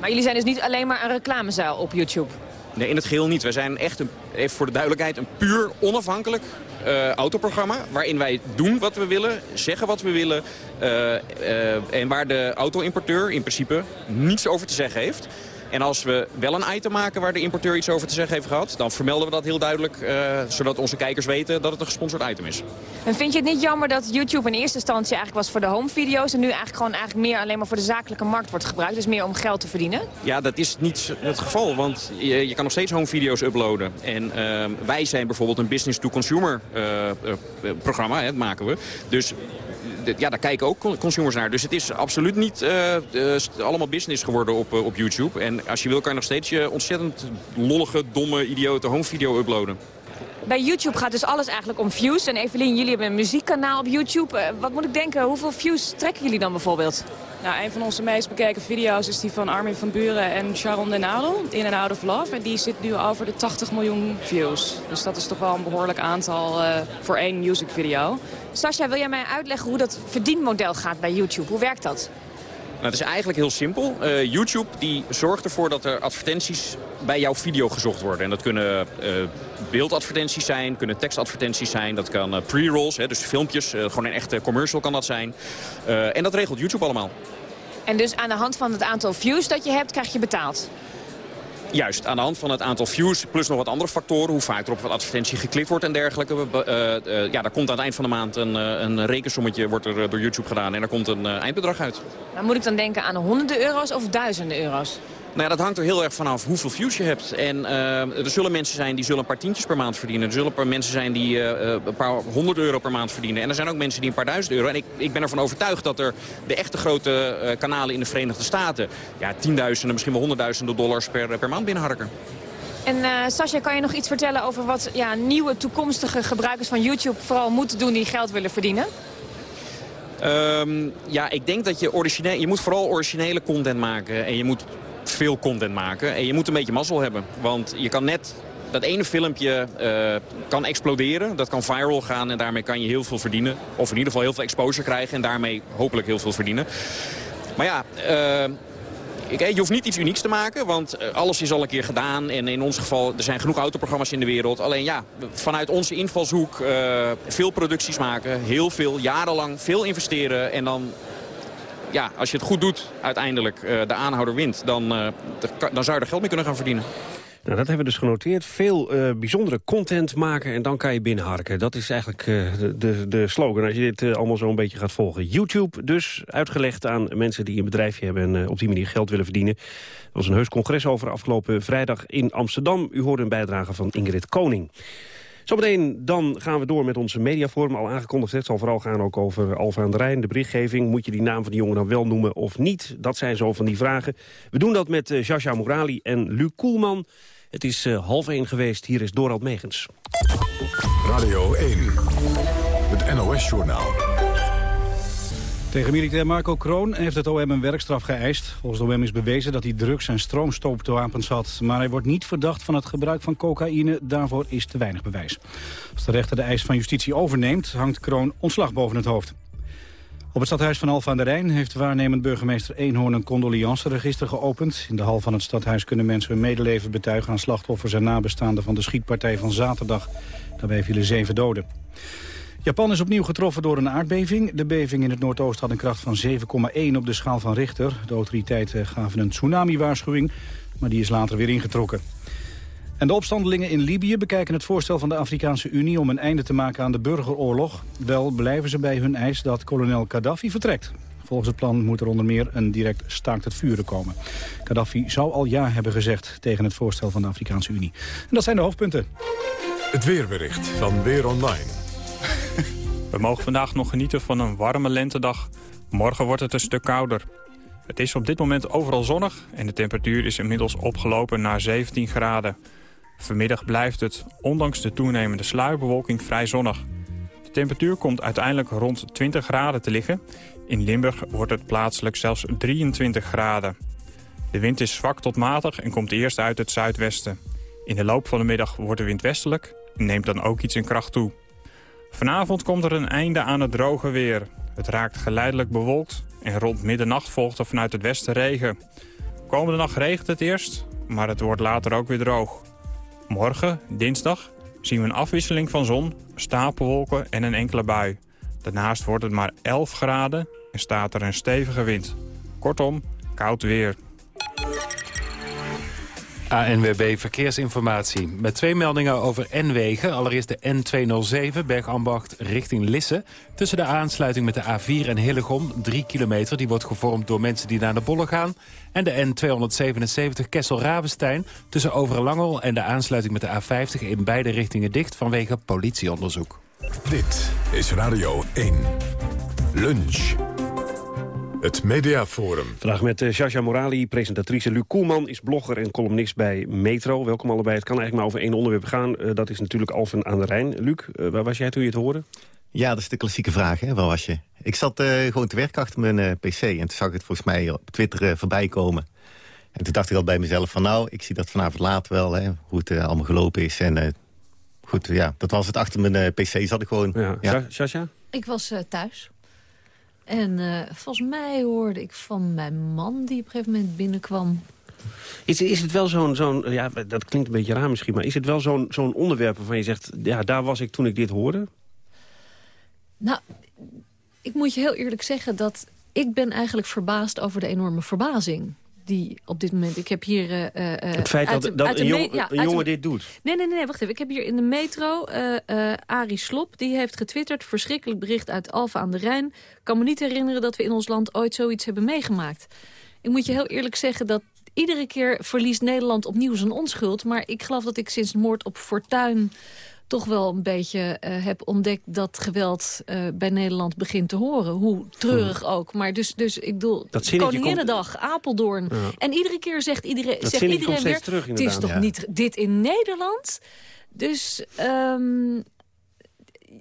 Maar jullie zijn dus niet alleen maar een reclamezaal op YouTube? Nee, in het geheel niet. Wij zijn echt, een, even voor de duidelijkheid, een puur onafhankelijk uh, autoprogramma. Waarin wij doen wat we willen, zeggen wat we willen. Uh, uh, en waar de auto-importeur in principe niets over te zeggen heeft. En als we wel een item maken waar de importeur iets over te zeggen heeft gehad... dan vermelden we dat heel duidelijk, uh, zodat onze kijkers weten dat het een gesponsord item is. En vind je het niet jammer dat YouTube in eerste instantie eigenlijk was voor de home-video's... en nu eigenlijk gewoon eigenlijk meer alleen maar voor de zakelijke markt wordt gebruikt? Dus meer om geld te verdienen? Ja, dat is niet het geval, want je, je kan nog steeds home-video's uploaden. En uh, wij zijn bijvoorbeeld een business-to-consumer uh, programma, hè, dat maken we. Dus ja, daar kijken ook consumers naar. Dus het is absoluut niet uh, uh, allemaal business geworden op, uh, op YouTube. En als je wil kan je nog steeds je ontzettend lollige, domme, idiote home video uploaden. Bij YouTube gaat dus alles eigenlijk om views. En Evelien, jullie hebben een muziekkanaal op YouTube. wat moet ik denken, hoeveel views trekken jullie dan bijvoorbeeld? Nou, een van onze meest bekeken video's is die van Armin van Buren en Sharon Denado, In and Out of Love. En die zit nu over de 80 miljoen views. Dus dat is toch wel een behoorlijk aantal uh, voor één music video. Sascha, wil jij mij uitleggen hoe dat verdienmodel gaat bij YouTube? Hoe werkt dat? Nou, het is eigenlijk heel simpel. Uh, YouTube die zorgt ervoor dat er advertenties bij jouw video gezocht worden. En dat kunnen uh, beeldadvertenties zijn, kunnen tekstadvertenties zijn. Dat kan uh, pre-rolls, dus filmpjes. gewoon een echte commercial kan dat zijn. en dat regelt YouTube allemaal. En dus aan de hand van het aantal views dat je hebt, krijg je betaald? Juist, aan de hand van het aantal views plus nog wat andere factoren. Hoe vaak er op wat advertentie geklikt wordt en dergelijke. Uh, ja, daar komt aan het eind van de maand een, een rekensommetje wordt er door YouTube gedaan. En daar komt een eindbedrag uit. Maar moet ik dan denken aan honderden euro's of duizenden euro's? Nou ja, dat hangt er heel erg vanaf hoeveel views je hebt. En uh, er zullen mensen zijn die zullen een paar tientjes per maand verdienen. Er zullen mensen zijn die uh, een paar honderd euro per maand verdienen. En er zijn ook mensen die een paar duizend euro. En ik, ik ben ervan overtuigd dat er de echte grote uh, kanalen in de Verenigde Staten... ja, tienduizenden, misschien wel honderdduizenden dollars per, per maand binnenharken. En uh, Sascha, kan je nog iets vertellen over wat ja, nieuwe toekomstige gebruikers van YouTube vooral moeten doen die geld willen verdienen? Um, ja, ik denk dat je origineel, je moet vooral originele content maken. En je moet veel content maken. En je moet een beetje mazzel hebben. Want je kan net dat ene filmpje uh, kan exploderen. Dat kan viral gaan en daarmee kan je heel veel verdienen. Of in ieder geval heel veel exposure krijgen en daarmee hopelijk heel veel verdienen. Maar ja, uh, je hoeft niet iets unieks te maken, want eh, alles is al een keer gedaan. En in ons geval, er zijn genoeg autoprogramma's in de wereld. Alleen ja, vanuit onze invalshoek veel producties maken. Heel veel, jarenlang, veel investeren. En dan, ja, als je het goed doet, uiteindelijk uh, de aanhouder wint. Dan, dan zou je er geld mee kunnen gaan verdienen. Nou, dat hebben we dus genoteerd. Veel uh, bijzondere content maken en dan kan je binnenharken. Dat is eigenlijk de, de slogan als je dit allemaal zo een beetje gaat volgen. YouTube dus uitgelegd aan mensen die een bedrijfje hebben... en op die manier geld willen verdienen. Er was een heus congres over afgelopen vrijdag in Amsterdam. U hoorde een bijdrage van Ingrid Koning. Zometeen dan gaan we door met onze mediaforum. Al aangekondigd, het zal vooral gaan ook over Alfa aan de Rijn. De berichtgeving, moet je die naam van die jongen dan wel noemen of niet? Dat zijn zo van die vragen. We doen dat met uh, Jascha Morali en Luc Koelman. Het is uh, half één geweest. Hier is Dorald Megens. Radio 1, het NOS-journaal. Tegen militair Marco Kroon heeft het OM een werkstraf geëist. Volgens de OM is bewezen dat hij drugs- en stroomstoopwapens had. Maar hij wordt niet verdacht van het gebruik van cocaïne. Daarvoor is te weinig bewijs. Als de rechter de eis van justitie overneemt... hangt Kroon ontslag boven het hoofd. Op het stadhuis van Alphen aan de Rijn heeft waarnemend burgemeester Eenhoorn een condoleanceregister geopend. In de hal van het stadhuis kunnen mensen hun medeleven betuigen aan slachtoffers en nabestaanden van de schietpartij van zaterdag. Daarbij vielen zeven doden. Japan is opnieuw getroffen door een aardbeving. De beving in het noordoosten had een kracht van 7,1 op de schaal van Richter. De autoriteiten gaven een tsunami-waarschuwing, maar die is later weer ingetrokken. En de opstandelingen in Libië bekijken het voorstel van de Afrikaanse Unie... om een einde te maken aan de burgeroorlog. Wel blijven ze bij hun eis dat kolonel Gaddafi vertrekt. Volgens het plan moet er onder meer een direct staakt het vuren komen. Gaddafi zou al ja hebben gezegd tegen het voorstel van de Afrikaanse Unie. En dat zijn de hoofdpunten. Het weerbericht van Weer Online. We mogen vandaag nog genieten van een warme lentedag. Morgen wordt het een stuk kouder. Het is op dit moment overal zonnig en de temperatuur is inmiddels opgelopen naar 17 graden. Vanmiddag blijft het, ondanks de toenemende sluierbewolking, vrij zonnig. De temperatuur komt uiteindelijk rond 20 graden te liggen. In Limburg wordt het plaatselijk zelfs 23 graden. De wind is zwak tot matig en komt eerst uit het zuidwesten. In de loop van de middag wordt de wind westelijk en neemt dan ook iets in kracht toe. Vanavond komt er een einde aan het droge weer. Het raakt geleidelijk bewolkt en rond middernacht volgt er vanuit het westen regen. Komende nacht regent het eerst, maar het wordt later ook weer droog. Morgen, dinsdag, zien we een afwisseling van zon, stapelwolken en een enkele bui. Daarnaast wordt het maar 11 graden en staat er een stevige wind. Kortom, koud weer. ANWB Verkeersinformatie. Met twee meldingen over N-wegen. Allereerst de N207 Bergambacht richting Lisse. Tussen de aansluiting met de A4 en Hillegom, 3 kilometer. Die wordt gevormd door mensen die naar de Bolle gaan. En de N277 Kessel-Ravenstein tussen Overlangel en de aansluiting met de A50... in beide richtingen dicht vanwege politieonderzoek. Dit is Radio 1. Lunch. Het Mediaforum. Vandaag met uh, Shasha Morali, presentatrice. Luc Koelman is blogger en columnist bij Metro. Welkom allebei. Het kan eigenlijk maar over één onderwerp gaan. Uh, dat is natuurlijk Alphen aan de Rijn. Luc, uh, waar was jij toen je het hoorde? Ja, dat is de klassieke vraag. Hè? Waar was je? Ik zat gewoon te werken achter mijn pc. En toen zag ik het volgens mij op Twitter voorbij komen. En toen dacht ik al bij mezelf van nou, ik zie dat vanavond laat wel. Hè, hoe het allemaal gelopen is. En goed, ja, dat was het. Achter mijn pc zat ik gewoon. Ja. ja. Shasha? Ik was thuis. En uh, volgens mij hoorde ik van mijn man die op een gegeven moment binnenkwam. Is, is het wel zo'n, zo'n ja, dat klinkt een beetje raar misschien... maar is het wel zo'n zo'n onderwerp waarvan je zegt... ja, daar was ik toen ik dit hoorde? Nou, ik moet je heel eerlijk zeggen dat ik ben eigenlijk verbaasd over de enorme verbazing die op dit moment... Ik heb hier... Uh, het feit dat, dat een, jong, ja, een jongen dit doet? Nee, nee, nee, wacht even. Ik heb hier in de metro uh, Arie Slop. Die heeft getwitterd. Verschrikkelijk bericht uit Alphen aan de Rijn. Kan me niet herinneren dat we in ons land ooit zoiets hebben meegemaakt. Ik moet je heel eerlijk zeggen dat iedere keer verliest Nederland opnieuw zijn onschuld. Maar ik geloof dat ik sinds de moord op Fortuin toch wel een beetje uh, heb ontdekt dat geweld uh, bij Nederland begint te horen. Hoe treurig hmm. ook. Maar dus, dus ik bedoel, Koninginnedag, komt... Apeldoorn. Ja. En iedere keer zegt iedereen, dat zegt iedereen weer, terug, het is toch ja. niet dit in Nederland? Dus um,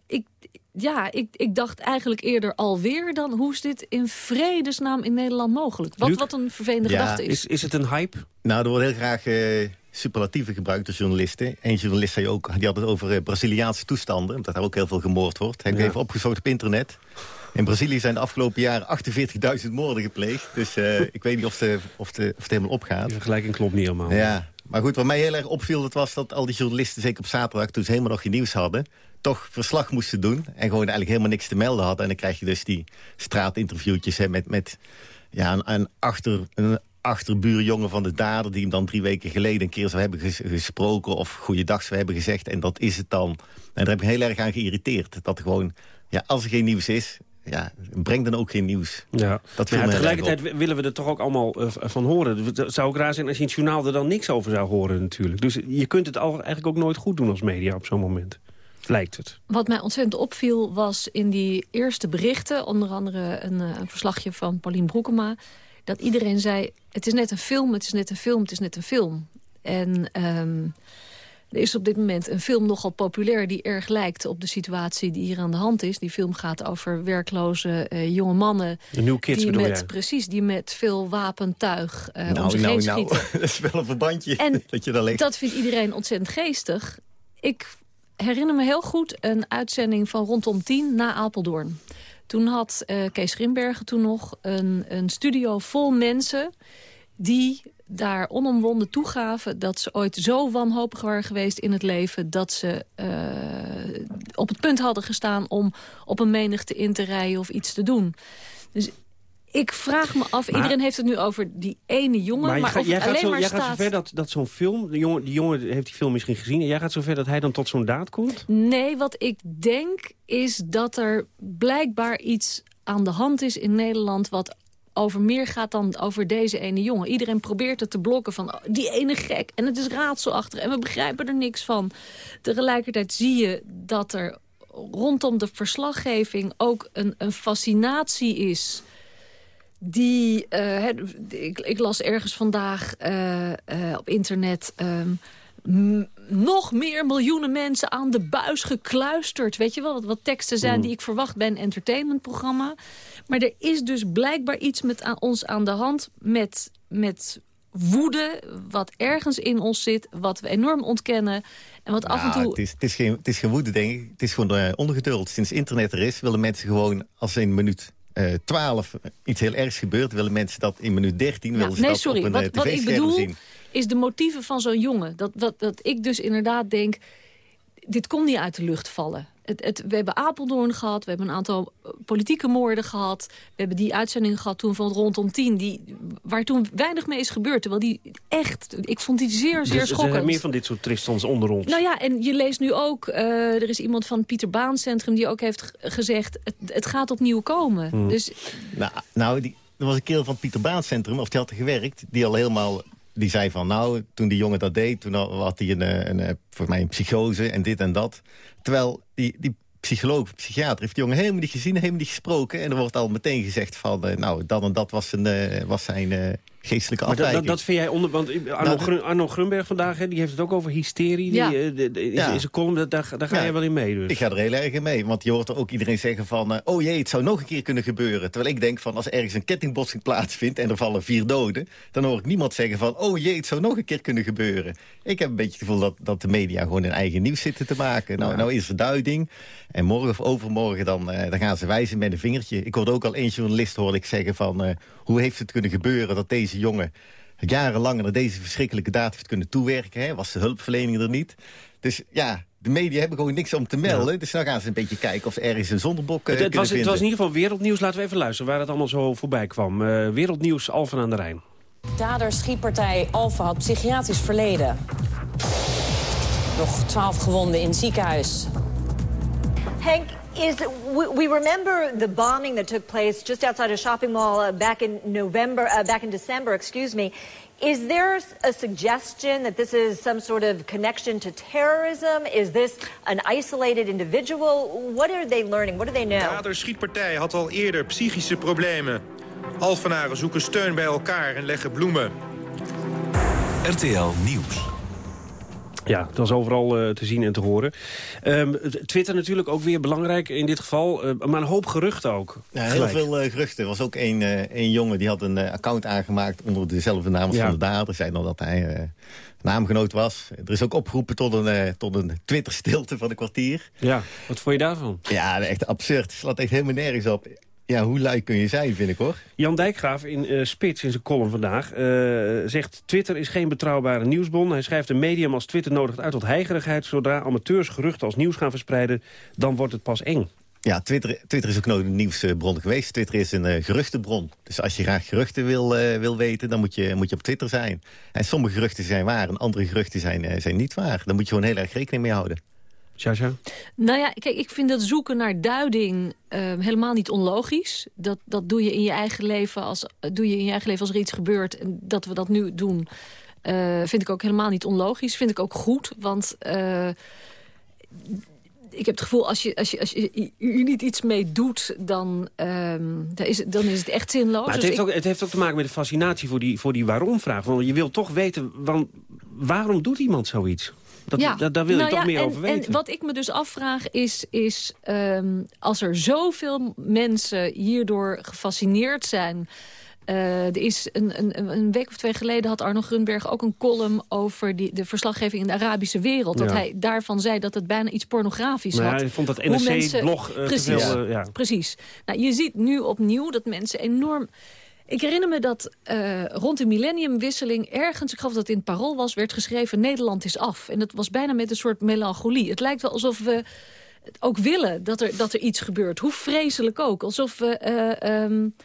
ik, ja, ik, ik dacht eigenlijk eerder alweer dan... hoe is dit in vredesnaam in Nederland mogelijk? Wat, wat een vervelende ja, gedachte is. is. Is het een hype? Nou, er wordt heel graag uh, superlatieven gebruikt door journalisten. Eén journalist zei ook, die had het over uh, Braziliaanse toestanden... dat daar ook heel veel gemoord wordt. Hij heeft ja. even opgezocht op internet. In Brazilië zijn de afgelopen jaren 48.000 moorden gepleegd. Dus uh, ik weet niet of, de, of, de, of het helemaal opgaat. Die vergelijking klopt niet helemaal. Ja, maar goed, wat mij heel erg opviel... dat was dat al die journalisten, zeker op zaterdag... toen ze helemaal nog geen nieuws hadden toch verslag moesten doen. En gewoon eigenlijk helemaal niks te melden hadden. En dan krijg je dus die straatinterviewtjes hè, met, met ja, een, een, achter, een achterbuurjongen van de dader... die hem dan drie weken geleden een keer zou hebben ges gesproken... of goeiedag zou hebben gezegd. En dat is het dan. En daar heb ik heel erg aan geïrriteerd. Dat er gewoon, ja, als er geen nieuws is... Ja, breng dan ook geen nieuws. Ja. Dat ja, tegelijkertijd willen we er toch ook allemaal uh, van horen. Het zou ook raar zijn als je in het journaal er dan niks over zou horen natuurlijk. Dus je kunt het al eigenlijk ook nooit goed doen als media op zo'n moment lijkt het. Wat mij ontzettend opviel was in die eerste berichten... onder andere een, een verslagje van Paulien Broekema... dat iedereen zei, het is net een film, het is net een film, het is net een film. En um, er is op dit moment een film nogal populair... die erg lijkt op de situatie die hier aan de hand is. Die film gaat over werkloze uh, jonge mannen... De New Kids die met? Precies, die met veel wapentuig uh, nou, om zich nou, heen nou. schieten. dat is wel een verbandje en dat je daar ligt. dat vindt iedereen ontzettend geestig. Ik herinner me heel goed een uitzending van rondom tien na Apeldoorn. Toen had uh, Kees Grimbergen toen nog een, een studio vol mensen... die daar onomwonden toegaven dat ze ooit zo wanhopig waren geweest in het leven... dat ze uh, op het punt hadden gestaan om op een menigte in te rijden of iets te doen. Dus ik vraag me af, Maar- iedereen heeft het nu over die ene jongen... Maar, gaat- het jij gaat, alleen zo, maar jij gaat zover dat, dat zo'n film... Die jongen, die jongen heeft die film misschien gezien... en jij gaat zover dat hij dan tot zo'n daad komt? Nee, wat ik denk is dat er blijkbaar iets aan de hand is in Nederland... wat over meer gaat dan over deze ene jongen. Iedereen probeert het te blokken van oh, die ene gek. En het is raadselachtig en we begrijpen er niks van. Tegelijkertijd zie je dat er rondom de verslaggeving ook een, een fascinatie is... Die, eh, ik, ik las ergens vandaag eh, eh, op internet... ehm, nog meer miljoenen mensen aan de buis gekluisterd. Weet je wel, wat, wat teksten zijn Mm. die ik verwacht bij een entertainmentprogramma. Maar er is dus blijkbaar iets met aan, ons aan de hand met, met woede... wat ergens in ons zit, wat we enorm ontkennen... en wat af en toe... het, is, het, is geen, het is geen woede, denk ik. Het is gewoon eh, ongeduld. Sinds internet er is, willen mensen gewoon... als in minuut eh 12 iets heel ergs gebeurt... willen mensen dat in minuut 13 Ja, willen ze nee, dat sorry. op een Wat, eh, wat ik bedoel zien. is de motieven van zo'n jongen. Dat, dat, dat ik dus inderdaad denk, dit kon niet uit de lucht vallen. Het, het, we hebben Apeldoorn gehad, we hebben een aantal eh, politieke moorden gehad. We hebben die uitzending gehad toen van rondom 10, die, waar toen weinig mee is gebeurd. Terwijl die echt, ik vond die zeer, zeer Dus er zijn schokkend. meer van dit soort tristans onder ons. Nou ja, en je leest nu ook, eh, er is iemand van het Pieter Baan Centrum... die ook heeft gezegd, het, het gaat opnieuw komen. Hmm. Dus Nou, nou die, er was een kerel van het Pieter Baan Centrum, of die had er gewerkt... die al helemaal, die zei van, nou, toen die jongen dat deed... toen had hij een, eh, een, eh, volgens mij een psychose en dit en dat. Terwijl die, die psycholoog, psychiater, heeft die jongen helemaal niet gezien... helemaal niet gesproken. En er wordt al meteen gezegd van, eh, nou, dat en dat was, eh, was zijn geestelijke dat, afwijking. dat, dat vind jij onder... Want Arno, Nou, Grun- Arno Grunberg vandaag, hè, die heeft het ook over hysterie. Ja. Die, eh, de- de- is, Ja. is een column, dat- daar, daar ga Ja. jij wel in mee dus. Ik ga er heel erg in mee, want je hoort er ook iedereen zeggen van... eh, oh jee, het zou nog een keer kunnen gebeuren. Terwijl ik denk van, als ergens een kettingbotsing plaatsvindt... en er vallen vier doden, dan hoor ik niemand zeggen van... oh jee, het zou nog een keer kunnen gebeuren. Ik heb een beetje het gevoel dat, dat de media gewoon hun eigen nieuws zitten te maken. Nou, Ja. nou is er duiding. En morgen of overmorgen dan, eh, dan gaan ze wijzen met een vingertje. Ik hoorde ook al één journalist hoorde ik zeggen van... eh, hoe heeft het kunnen gebeuren dat deze jongen jarenlang naar deze verschrikkelijke daad heeft kunnen toewerken. Hè? Was de hulpverlening er niet. Dus ja, de media hebben gewoon niks om te melden. Dus dan gaan ze een beetje kijken of ze ergens een zondebok eh, Het, was, het was in ieder geval wereldnieuws. Laten we even luisteren waar het allemaal zo voorbij kwam. Eh, wereldnieuws Alphen aan de Rijn. Dader schietpartij Alfa had psychiatrisch verleden. Nog twaalf gewonden in ziekenhuis. Henk, is we, we, remember the bombing that took place just outside a shopping mall uh, back in November, uh, back in December, excuse me. Is there a suggestion that this is some sort of connection to terrorism? Is this an isolated individual? What are they learning? What do they know? De dader-schietpartij had al eerder psychische problemen. Alphenaren zoeken steun bij elkaar en leggen bloemen. RTL Nieuws. Ja, dat is overal uh, te zien en te horen. Um, Twitter natuurlijk ook weer belangrijk in dit geval. Uh, maar een hoop geruchten ook. Ja, heel veel uh, geruchten. Er was ook één, één jongen die had een account aangemaakt... onder dezelfde naam als ja. van de dader. Zei dan dat hij naamgenoot was. Er is ook opgeroepen tot een, tot een Twitter-stilte van een kwartier. Ja, wat vond je daarvan? Ja, echt absurd. Het slaat echt helemaal nergens op. Ja, hoe lui kun je zijn, vind ik hoor. Jan Dijkgraaf in uh, Spits in zijn column vandaag uh, zegt... Twitter is geen betrouwbare nieuwsbron. Hij schrijft een medium als Twitter nodigt uit tot heigerigheid. Zodra amateurs geruchten als nieuws gaan verspreiden... dan wordt het pas eng. Ja, Twitter, Twitter is ook nooit een nieuwsbron geweest. Twitter is een uh, geruchtenbron. Dus als je graag geruchten wil, wil weten, dan moet je, moet je op Twitter zijn. En sommige geruchten zijn waar en andere geruchten zijn, zijn niet waar. Daar moet je gewoon heel erg rekening mee houden. Jaja? Nou ja, kijk, ik vind dat zoeken naar duiding uh, helemaal niet onlogisch. Dat, dat doe je in je eigen leven als doe je in je eigen leven als er iets gebeurt. En dat we dat nu doen, uh, vind ik ook helemaal niet onlogisch. Vind ik ook goed, want uh, ik heb het gevoel, als je, als je, als je, je niet iets mee doet, dan, um, dan, is, dan is het echt zinloos. Maar het, dus heeft ik... ook, het heeft ook te maken met de fascinatie voor die, voor die waarom-vraag. Want je wilt toch weten, want, waarom doet iemand zoiets? Dat, ja. daar wil nou ik toch ja, meer en, over weten. En wat ik me dus afvraag is, is um, als er zoveel mensen hierdoor gefascineerd zijn... Uh, er is een, een, een, week of twee geleden had Arno Grunberg ook een column over die, de verslaggeving in de Arabische wereld. Ja. Dat hij daarvan zei dat het bijna iets pornografisch nou, had. Hij vond dat NRC-blog uh, precies, veel, uh, ja. precies. Nou, je ziet nu opnieuw dat mensen enorm... Ik herinner me dat uh, rond de millenniumwisseling ergens, ik geloof dat het in het Parool was, werd geschreven Nederland is af. En dat was bijna met een soort melancholie. Het lijkt wel alsof we ook willen dat er, dat er iets gebeurt. Hoe vreselijk ook. Alsof we... Uh, um,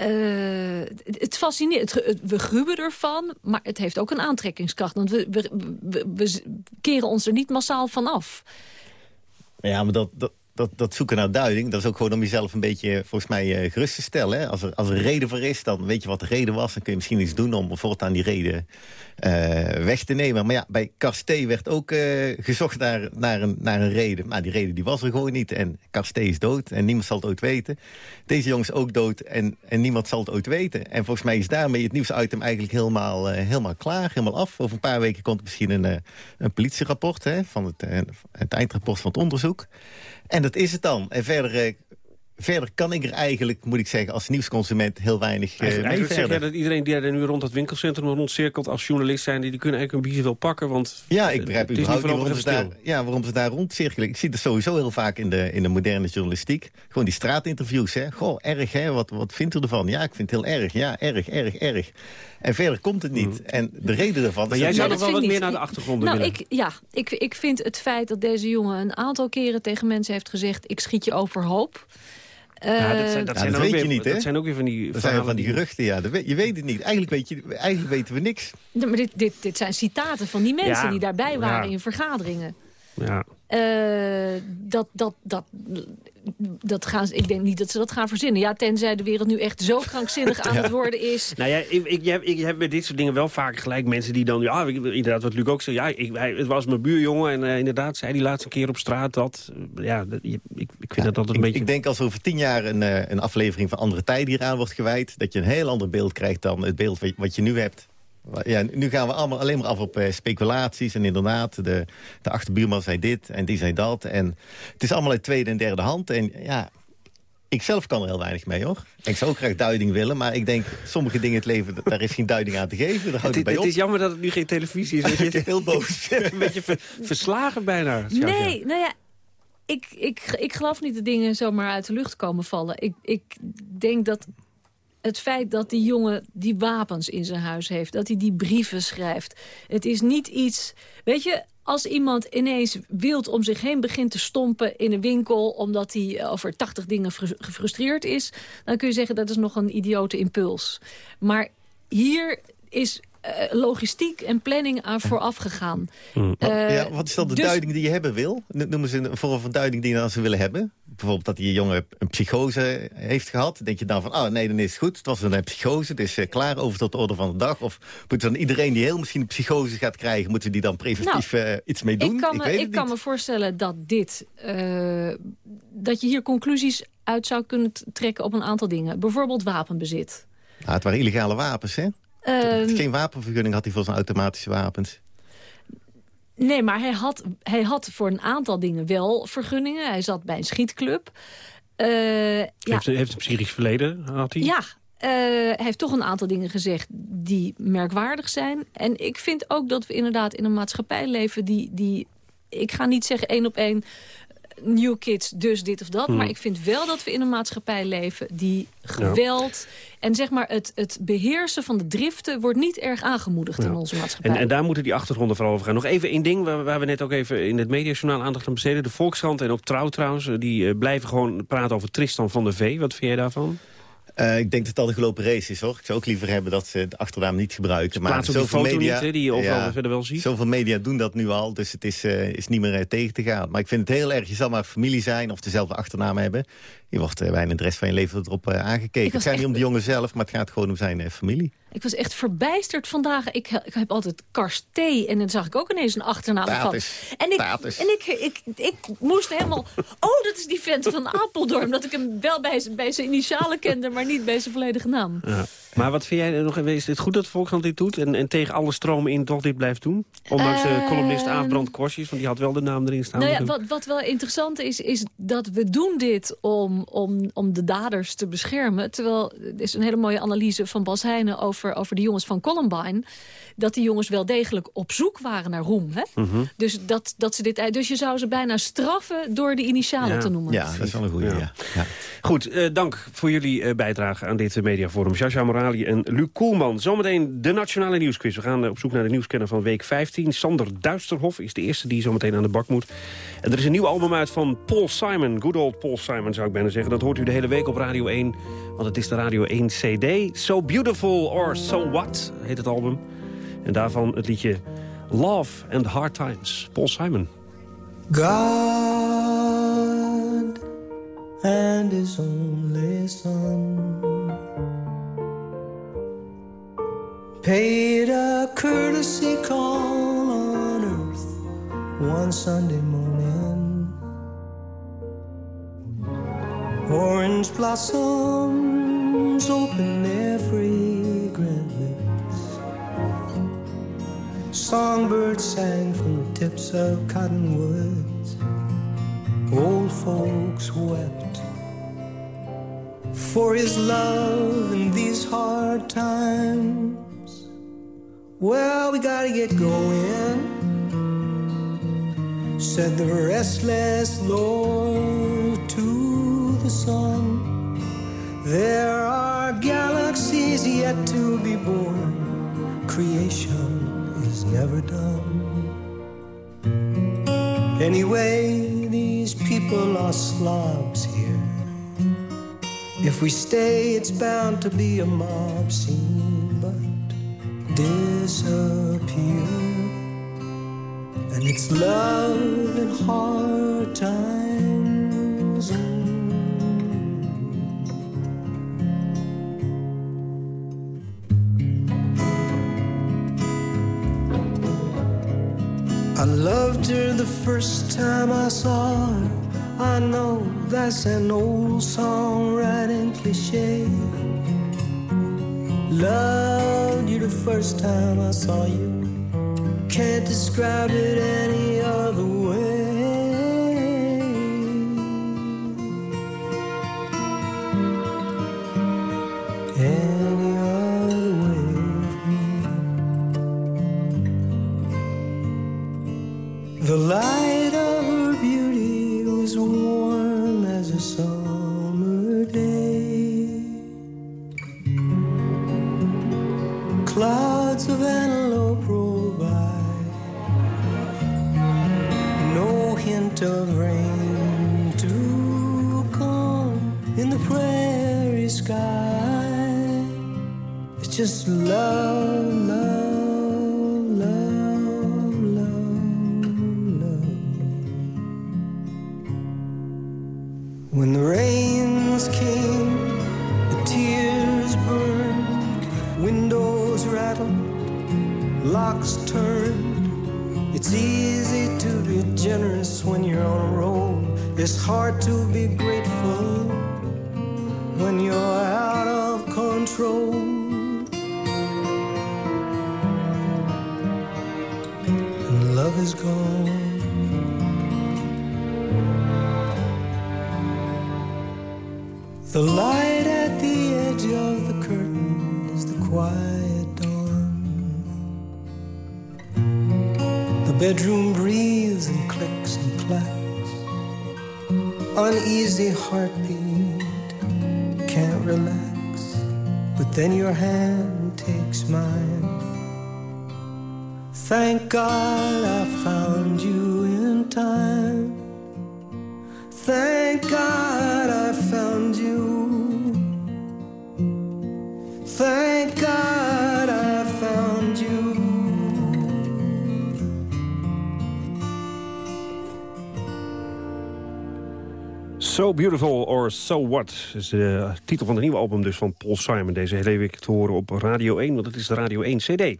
uh, het fascineert. We gruwen ervan, maar het heeft ook een aantrekkingskracht. Want we, keren ons er niet massaal van af. Ja, maar dat, dat, dat zoeken naar duiding, dat is ook gewoon om jezelf een beetje volgens mij uh, gerust te stellen. Als, er, als er reden voor is, dan weet je wat de reden was. Dan kun je misschien iets doen om bijvoorbeeld aan die reden uh, weg te nemen. Maar ja, bij Karsté werd ook gezocht naar, naar, een, naar een reden. Maar die reden die was er gewoon niet. En Karsté is dood en niemand zal het ooit weten. Deze jongen is ook dood en, en niemand zal het ooit weten. En volgens mij is daarmee het nieuwsitem eigenlijk helemaal, helemaal klaar, helemaal af. Over een paar weken komt misschien een, een politierapport hè, van het, het eindrapport van het onderzoek. En dat is het dan. En verder, verder kan ik er eigenlijk, moet ik zeggen, als nieuwsconsument heel weinig uh, eigenlijk, mee eigenlijk verder. zeg jij dat iedereen die er nu rond het winkelcentrum rondcirkelt als journalist zijn, die, die kunnen eigenlijk een biezen wel pakken, want Ja, ik begrijp überhaupt niet waarom ze, daar, ja, waarom ze daar rondcirkelen. Ik zie het sowieso heel vaak in de, in de moderne journalistiek. Gewoon die straatinterviews, hè. Goh, erg, hè. Wat, wat vindt u ervan? Ja, ik vind het heel erg. Ja, erg, erg, erg. En verder komt het niet. Mm. En de reden daarvan... Maar jij zou nog dat wel wat meer naar de achtergrond Nou, willen. ik, ja, ik, ik vind het feit dat deze jongen een aantal keren tegen mensen heeft gezegd... ik schiet je overhoop. Ja, dat Eh, zijn, dat Ja, zijn dat dan ook weet je weer, niet, hè? Dat zijn ook weer van die Dat zijn verhalen van die geruchten, ja. Dat weet, je weet het niet. Eigenlijk, weet je, eigenlijk weten we niks. Ja, maar dit, dit, dit zijn citaten van die mensen Ja, die daarbij waren ja. in vergaderingen. Ja. Eh, dat, dat, dat, dat gaan ik denk niet dat ze dat gaan verzinnen. Ja, tenzij de wereld nu echt zo krankzinnig aan Ja. het worden is. Nou ja, ik, ik, je, hebt, ik heb met dit soort dingen wel vaak gelijk mensen die dan... Ja, ik- inderdaad, wat Luc ook zei. Ja, ik, hij, het was mijn buurjongen en eh, inderdaad zei die laatste keer op straat dat... eh, ja, ik, ik vind dat altijd een beetje... ik denk als er over tien jaar een, eh, een aflevering van Andere Tijden hieraan wordt gewijd... dat je een heel ander beeld krijgt dan het beeld wat- wat je nu hebt. Ja, nu gaan we allemaal alleen maar af op eh, speculaties. En inderdaad, de, de achterbuurman zei dit en die zei dat. En het is allemaal uit tweede en derde hand. En ja, ik zelf kan er heel weinig mee, hoor. Ik zou ook graag duiding willen, maar ik denk... sommige dingen in het leven, daar is geen duiding aan te geven. Daar houdt Het, het bij het op. is jammer dat het nu geen televisie is. want je Ik ben heel boos. een beetje ver- verslagen bijna. Nee, nou ja, ik, ik, ik geloof niet dat dingen zomaar uit de lucht komen vallen. Ik, ik denk dat het feit dat die jongen die wapens in zijn huis heeft... dat hij die brieven schrijft, het is niet iets... Weet je, als iemand ineens wild om zich heen begint te stompen in een winkel... omdat hij over 80 dingen fru- gefrustreerd is... dan kun je zeggen dat is nog een idiote impuls. Maar hier is eh, logistiek en planning aan vooraf gegaan. Wat, Eh, ja, wat is dan de dus- duiding die je hebben wil? Noemen ze een vorm van duiding die je dan ze willen hebben? Bijvoorbeeld dat die jongen een psychose heeft gehad. Denk je dan van, oh nee, dan is het goed. Het was een psychose, dus eh, klaar over tot de orde van de dag. Of moeten dan iedereen die heel misschien een psychose gaat krijgen... moeten die dan preventief eh, iets mee doen? Nou, Ik kan, me, ik het kan me voorstellen dat dit... eh, dat je hier conclusies uit zou kunnen trekken op een aantal dingen. Bijvoorbeeld wapenbezit. Nou, het waren illegale wapens, hè? Ehm, Geen wapenvergunning had hij voor zijn automatische wapens. Nee, maar hij had, hij had voor een aantal dingen wel vergunningen. Hij zat bij een schietclub. Eh, ja, Heeft, heeft een psychisch verleden, had hij? ja eh, hij heeft toch een aantal dingen gezegd die merkwaardig zijn. En ik vind ook dat we inderdaad in een maatschappij leven... die, die ik ga niet zeggen één op één... New kids, dus dit of dat. Hmm. Maar ik vind wel dat we in een maatschappij leven die geweld... en zeg maar het, het beheersen van de driften... wordt niet erg aangemoedigd in onze maatschappij. En, en daar moeten die achtergronden vooral over gaan. Nog even één ding waar, waar we net ook even in het mediajournaal aandacht aan besteden. De Volkskrant en ook Trouw trouwens, eh, die eh, blijven gewoon praten over Tristan van der Vee. Wat vind jij daarvan? Eh, ik denk dat dat een gelopen race is, hoor. Ik zou ook liever hebben dat ze de achternaam niet gebruiken. Maar plaatsen ook die zoveel foto media, niet, hè, die je overal verder wel ziet. Zoveel media doen dat nu al, dus het is, eh, is niet meer eh, tegen te gaan. Maar ik vind het heel erg, je zal maar familie zijn of dezelfde achternaam hebben. Je wordt uh, bijna de rest van je leven erop uh, aangekeken. Het gaat niet om de jongen zelf, maar het gaat gewoon om zijn uh, familie. Ik was echt verbijsterd vandaag. Ik, ik heb altijd Karsté en dan zag ik ook ineens een achternaam van. En, ik, en ik, ik, ik moest helemaal... Oh, dat is die vent van Apeldoorn. Dat ik hem wel bij, bij zijn initialen kende, maar niet bij zijn volledige naam. Ja. Maar wat vind jij nog? Is het goed dat Volkskrant dit doet? En, en tegen alle stromen in toch dit blijft doen? Ondanks de columnist Aafbrand Korsjes, want die had wel de naam erin staan. Nou ja, wat, wat wel interessant is, is dat we doen dit om, om, om de daders te beschermen. Terwijl, er is een hele mooie analyse van Bas Heijnen over, over de jongens van Columbine. Dat die jongens wel degelijk op zoek waren naar roem. Hè? Mhm. dus, dat, dat ze dit, dus je zou ze bijna straffen door de initialen Ja. te noemen. Ja, dat is wel een goede. Ja. Ja. Ja. Goed, eh, dank voor jullie eh, bijdrage aan dit uh, mediaforum. Jaja Morali en Luc Koelman. Zometeen de Nationale Nieuwsquiz. We gaan eh, op zoek naar de nieuwskenner van week 15. Sander Duisterhof is de eerste die zometeen aan de bak moet. En er is een nieuw album uit van Paul Simon. Good old Paul Simon zou ik bijna zeggen. Dat hoort u de hele week op Radio 1. Want het is de Radio 1 CD. So Beautiful or So What heet het album. En daarvan het liedje Love and Hard Times. Paul Simon. God and his only son paid a courtesy call on earth one Sunday morning. Orange blossoms open their fragrant lips. Songbirds sang from the tips of cottonwoods. Old folks wept for his love in these hard times. Well, we gotta get going, said the restless Lord There are galaxies yet to be born, creation is never done. Anyway, these people are slobs here. If we stay, it's bound to be a mob scene, but disappear. And it's love and hard times. Loved her the first time I saw her. I know that's an old songwriting cliche. Loved you the first time I saw you. Can't describe it any other way. sky. It's just love, love, love, love, love. When the rains came, the tears burned, windows rattled, locks turned. It's easy to be generous when you're on a roll. It's hard to be grateful gone. The light at the edge of the curtain is the quiet dawn. The bedroom breathes and clicks and clacks. Uneasy heartbeat, can't relax. But then your hand takes mine. Thank God I found you in time. Thank God I found you. Thank God I found you. So Beautiful or So What is de titel van de nieuwe album dus van Paul Simon. Deze hele week te horen op Radio 1, want het is de Radio 1 CD.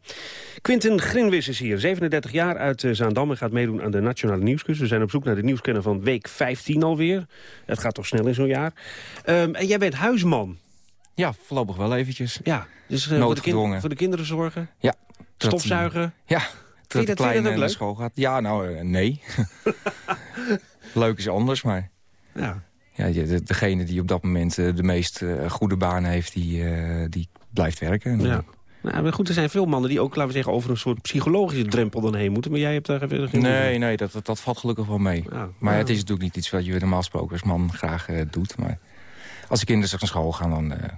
Quinten Grinwis is hier, 37 jaar uit eh, Zaandam... en gaat meedoen aan de Nationale Nieuwsquiz. We zijn op zoek naar de nieuwskenner van week 15 alweer. Het gaat toch snel in zo'n jaar. Ehm, en jij bent huisman. Ja, voorlopig wel eventjes. Ja, dus eh, voor, de voor de kinderen zorgen? Ja. Stofzuigen? Ja. Vind je Dat kleine dat naar school gaat. Ja, nou, eh, nee. leuk is anders, maar... Ja. Ja, degene die op dat moment de meest goede baan heeft, die, die blijft werken. En Ja. Nou, maar goed, er zijn veel mannen die ook, laten we zeggen... over een soort psychologische drempel dan heen moeten. Maar jij hebt daar verder geen... Nee, nee dat, dat, dat valt gelukkig wel mee. Maar Ja. het is natuurlijk niet iets wat je normaal gesproken als man graag eh, doet. Maar als de kinderen straks naar school gaan, dan... eh,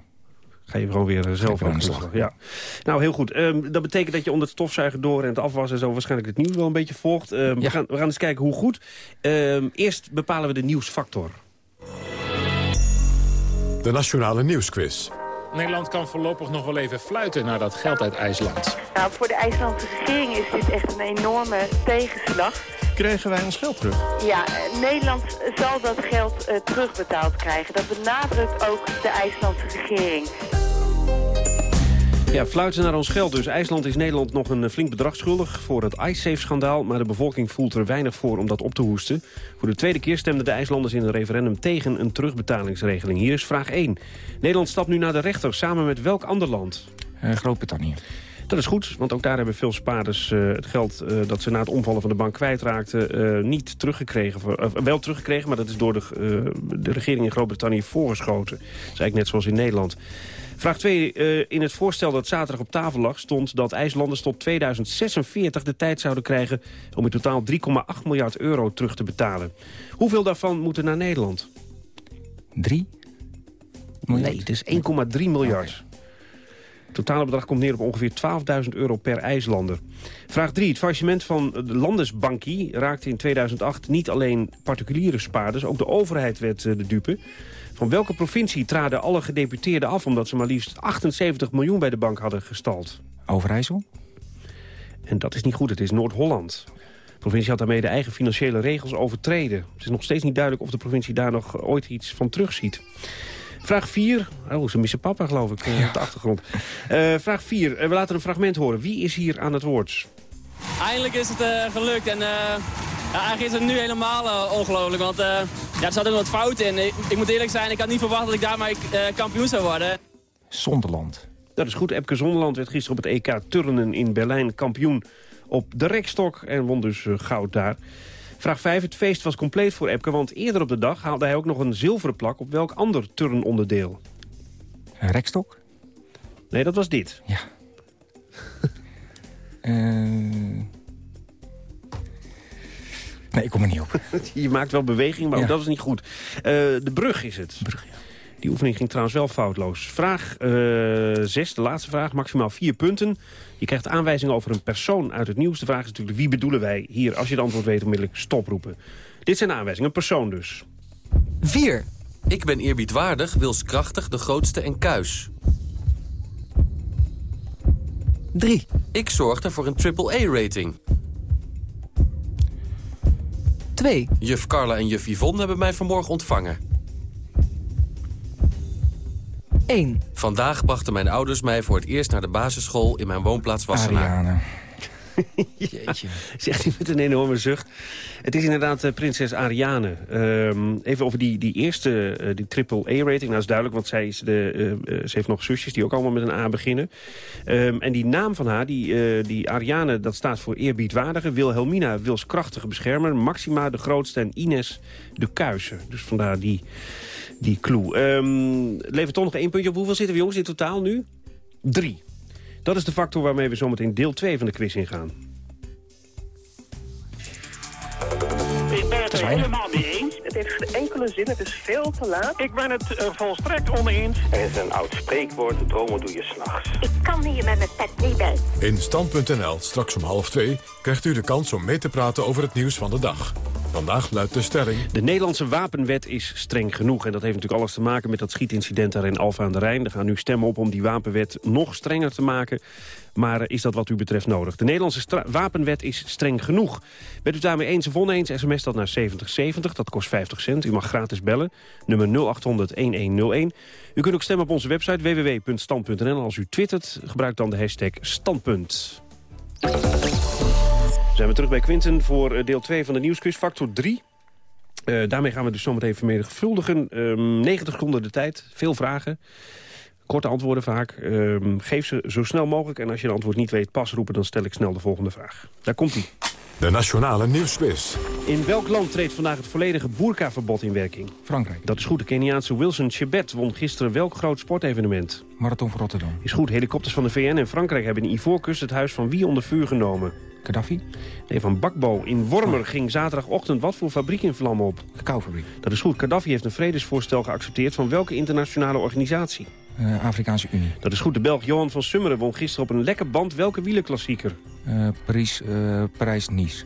Ga je gewoon weer eh, zelf aan de slag. Ja. Nou, heel goed. Ehm, dat betekent dat je onder het stofzuigen door en het afwassen... en zo waarschijnlijk het nieuws wel een beetje volgt. Ehm, we, gaan, we gaan eens kijken hoe goed. Ehm, eerst bepalen we de nieuwsfactor. De Nationale Nieuwsquiz. Nederland kan voorlopig nog wel even fluiten naar dat geld uit IJsland. Nou, voor de IJslandse regering is dit echt een enorme tegenslag. Krijgen wij ons geld terug? Ja, Nederland zal dat geld eh, terugbetaald krijgen. Dat benadrukt ook de IJslandse regering. Ja, fluiten naar ons geld dus. IJsland is Nederland nog een eh, flink bedrag schuldig voor het iSafe-schandaal... maar de bevolking voelt er weinig voor om dat op te hoesten. Voor de tweede keer stemden de IJslanders in een referendum tegen een terugbetalingsregeling. Hier is vraag 1. Nederland stapt nu naar de rechter samen met welk ander land? eh, Groot-Brittannië. Dat is goed, want ook daar hebben veel spaarders eh, het geld dat ze na het omvallen van de bank kwijtraakten niet teruggekregen. Wel teruggekregen, maar dat is door de, de regering in Groot-Brittannië voorgeschoten. Dat is eigenlijk net zoals in Nederland. Vraag 2. eh, in het voorstel dat zaterdag op tafel lag stond dat IJslanders tot 2046 de tijd zouden krijgen om in totaal 3,8 miljard euro terug te betalen. Hoeveel daarvan moeten naar Nederland? 3? Nee, het is 1,3 miljard. Het totale bedrag komt neer op ongeveer 12.000 euro per IJslander. Vraag 3. Het faillissement van de Landesbankie raakte in 2008 niet alleen particuliere spaarders, ook de overheid werd eh, de dupe. Van welke provincie traden alle gedeputeerden af omdat ze maar liefst 78 miljoen bij de bank hadden gestald? Overijssel? En dat is niet goed, het is Noord-Holland. De provincie had daarmee de eigen financiële regels overtreden. Het is nog steeds niet duidelijk of de provincie daar nog ooit iets van terugziet. Vraag 4. Oh, ze missen papa, geloof ik, eh, op de achtergrond. Eh, vraag 4. we laten een fragment horen. Wie is hier aan het woord? Eindelijk is het eh, gelukt en eh, ja, eigenlijk is het nu helemaal eh, ongelooflijk, want eh, ja, er zat ook wat fout in. Ik, ik moet eerlijk zijn, ik had niet verwacht dat ik daarmee eh, kampioen zou worden. Zonderland. Dat is goed. Epke Zonderland werd gisteren op het EK Turnen in Berlijn kampioen op de rekstok en won dus eh, goud daar. Vraag 5. Het feest was compleet voor Epke, want eerder op de dag haalde hij ook nog een zilveren plak op welk ander turnonderdeel? Rekstok? Nee, dat was dit. Ja. Eh, Nee, ik kom er niet op. Je maakt wel beweging, maar ook dat is niet goed. Eh, de brug is het. Die oefening ging trouwens wel foutloos. Vraag 6, de laatste vraag, maximaal vier punten. Je krijgt aanwijzingen over een persoon uit het nieuws. De vraag is natuurlijk, wie bedoelen wij hier? Als je het antwoord weet, onmiddellijk stoproepen. Dit zijn de aanwijzingen, een persoon dus. 4. Ik ben eerbiedwaardig, wilskrachtig, de grootste en kuis. 3. Ik zorgde voor een AAA-rating. 2. Juf Carla en juf Yvonne hebben mij vanmorgen ontvangen. 1. Vandaag brachten mijn ouders mij voor het eerst naar de basisschool in mijn woonplaats Wassenaar. Jeetje. Zegt hij met een enorme zucht. Het is inderdaad uh, prinses Ariane. Um, even over die, die eerste, uh, die triple-A-rating. Nou, is duidelijk, want zij is de, uh, ze heeft nog zusjes die ook allemaal met een A beginnen. Um, en die naam van haar, die, die Ariane, dat staat voor eerbiedwaardige. Wilhelmina, wilskrachtige beschermer. Maxima, de grootste. En Ines, de kuise. Dus vandaar die, die clue. Um, levert toch nog één puntje op. Hoeveel zitten we jongens in totaal nu? Drie. Dat is de factor waarmee we zometeen deel 2 van de quiz ingaan. Ik ben het er helemaal mee eens. Het heeft geen enkele zin, het is veel te laat. Ik ben het uh, volstrekt oneens. Er is een oud spreekwoord, dromen doe je s'nachts. Ik kan hier met mijn pet niet bij. In Stand.nl, straks om half twee, krijgt u de kans om mee te praten over het nieuws van de dag. Vandaag luidt de stelling... De Nederlandse wapenwet is streng genoeg. En dat heeft natuurlijk alles te maken met dat schietincident daar in Alfa aan de Rijn. Er gaan nu stemmen op om die wapenwet nog strenger te maken. Maar is dat wat u betreft nodig? De Nederlandse wapenwet is streng genoeg. Bent u daarmee eens of oneens, sms dat naar 7070. Dat kost 50 cent. U mag gratis bellen. Nummer 0800-1101. U kunt ook stemmen op onze website www.stand.nl. Als u twittert, gebruik dan de hashtag standpunt. Zijn we terug bij Quinten voor deel 2 van de nieuwsquiz, factor 3. Uh, daarmee gaan we dus zometeen vermenigvuldigen. Um, 90 seconden de tijd, veel vragen. Korte antwoorden vaak. Um, geef ze zo snel mogelijk. En als je een antwoord niet weet, pas roepen, dan stel ik snel de volgende vraag. Daar komt hij. De Nationale Nieuwsquiz. In welk land treedt vandaag het volledige boerkaverbod in werking? Frankrijk. Dat is goed. De Keniaanse Wilson Chebet won gisteren welk groot sportevenement? Marathon van Rotterdam. Is goed. Helikopters van de VN en Frankrijk hebben in Ivoorkust het huis van wie onder vuur genomen? Gaddafi? Nee, van Bakbo. In Wormer ging zaterdagochtend wat voor fabriek in vlammen op? Cacaofabriek. Dat is goed. Gaddafi heeft een vredesvoorstel geaccepteerd van welke internationale organisatie? Uh, Afrikaanse Unie. Dat is goed. De Belg Johan van Summeren won gisteren op een lekke band welke wielerklassieker? Uh, Parijs, uh, Parijs-Nice.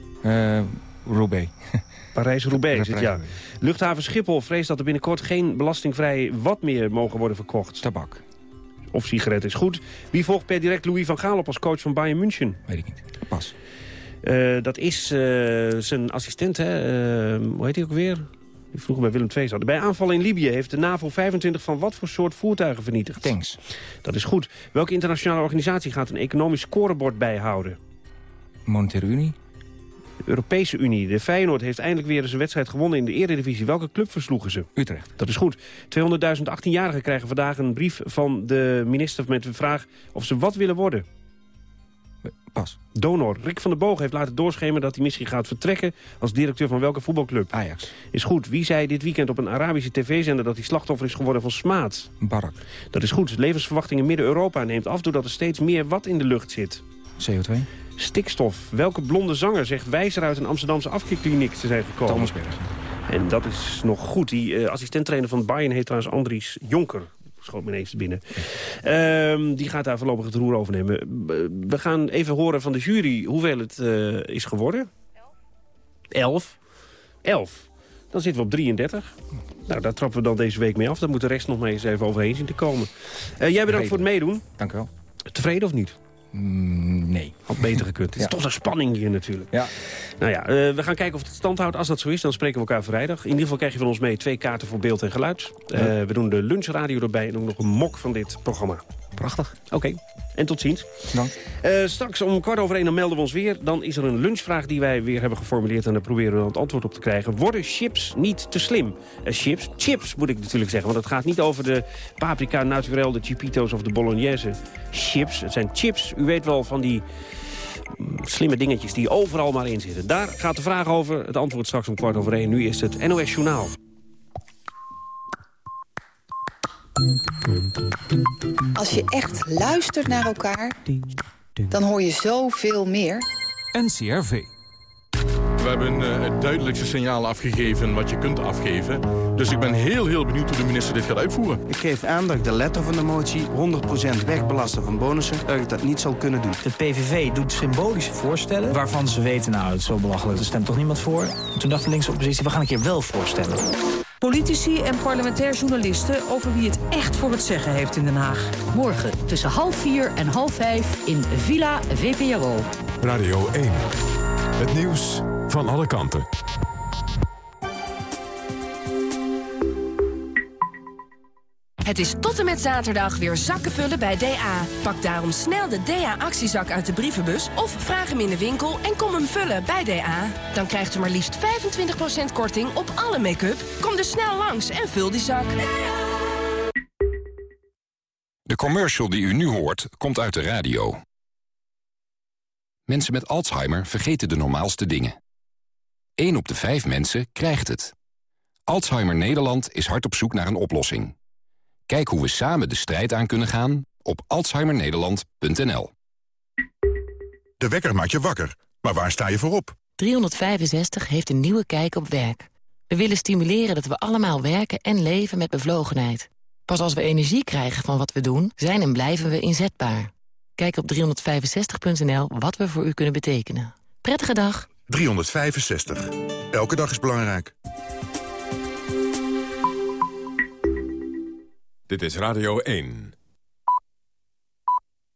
Roubaix. Parijs-Roubaix is het, ja. Luchthaven Schiphol vreest dat er binnenkort geen belastingvrij wat meer mogen worden verkocht. Tabak. Of sigaretten is goed. Wie volgt per direct Louis van Gaal op als coach van Bayern München? Weet ik niet. Pas. Uh, dat is uh, zijn assistent, hè? Uh, hoe heet hij ook weer? Die vroeger bij Willem II zat. Bij aanval in Libië heeft de NAVO 25 van wat voor soort voertuigen vernietigd? Tanks. Dat is goed. Welke internationale organisatie gaat een economisch scorebord bijhouden? Monetaire Unie. De Europese Unie. De Feyenoord heeft eindelijk weer eens een wedstrijd gewonnen in de Eredivisie. Welke club versloegen ze? Utrecht. Dat is goed. 200.000 18-jarigen krijgen vandaag een brief van de minister met de vraag of ze wat willen worden. Pas. Donor. Rick van der Boog heeft laten doorschemen dat hij misschien gaat vertrekken... als directeur van welke voetbalclub? Ajax. Is goed. Wie zei dit weekend op een Arabische tv-zender... dat hij slachtoffer is geworden van smaad? Barak. Dat is goed. Levensverwachting in Midden-Europa neemt af... doordat er steeds meer wat in de lucht zit. CO2. Stikstof. Welke blonde zanger zegt wijzer uit een Amsterdamse afkeerkliniek te zijn gekomen? Thomas Berg. En dat is nog goed. Die uh, assistenttrainer van Bayern heet trouwens Andries Jonker schoot me ineens binnen. Um, die gaat daar voorlopig het roer overnemen. We gaan even horen van de jury hoeveel het uh, is geworden. Elf. Elf. Dan zitten we op 33. Nou, daar trappen we dan deze week mee af. Daar moet de rest nog maar eens even overheen zien te komen. Uh, jij bedankt voor het meedoen. Dank u wel. Tevreden of niet? Mm, nee. Had beter gekund. Het is Ja. toch een spanning hier natuurlijk. Ja. Nou ja, eh, we gaan kijken of het stand houdt. Als dat zo is, dan spreken we elkaar vrijdag. In ieder geval krijg je van ons mee twee kaarten voor beeld en geluid. Eh, we doen de lunchradio erbij en ook nog een mok van dit programma. Prachtig. Oké, en tot ziens. Dank. Eh, straks om kwart over één dan melden we ons weer. Dan is er een lunchvraag die wij weer hebben geformuleerd... en daar proberen we dan het antwoord op te krijgen. Worden chips niet te slim? Eh, chips? Chips moet ik natuurlijk zeggen. Want het gaat niet over de paprika, naturel, de chipito's of de bolognese. Chips, het zijn chips. U weet wel van die mm, slimme dingetjes die overal maar in zitten. Daar gaat de vraag over. Het antwoord straks om kwart over één. Nu is het NOS Journaal. Als je echt luistert naar elkaar, dan hoor je zoveel meer. NCRV. We hebben eh, het duidelijkste signaal afgegeven wat je kunt afgeven. Dus ik ben heel, heel benieuwd hoe de minister dit gaat uitvoeren. Ik geef aan dat ik de letter van de motie 100% wegbelasten van bonussen... dat ik dat niet zal kunnen doen. De PVV doet symbolische voorstellen waarvan ze weten... nou, het is zo belachelijk, er stemt toch niemand voor. Toen dacht de linkse oppositie, we gaan een keer wel voorstellen. Politici en parlementair journalisten over wie het echt voor het zeggen heeft in Den Haag. Morgen tussen half vier en half vijf in Villa VPRO. Radio 1. Het nieuws van alle kanten. Het is tot en met zaterdag weer zakken vullen bij DA. Pak daarom snel de DA-actiezak uit de brievenbus... of vraag hem in de winkel en kom hem vullen bij DA. Dan krijgt u maar liefst 25% korting op alle make-up. Kom dus snel langs en vul die zak. De commercial die u nu hoort, komt uit de radio. Mensen met Alzheimer vergeten de normaalste dingen. 1 op de 5 mensen krijgt het. Alzheimer Nederland is hard op zoek naar een oplossing. Kijk hoe we samen de strijd aan kunnen gaan op alzheimernederland.nl. De wekker maakt je wakker, maar waar sta je voor op? 365 heeft een nieuwe kijk op werk. We willen stimuleren dat we allemaal werken en leven met bevlogenheid. Pas als we energie krijgen van wat we doen, zijn en blijven we inzetbaar. Kijk op 365.nl wat we voor u kunnen betekenen. Prettige dag. 365. Elke dag is belangrijk. Dit is Radio 1.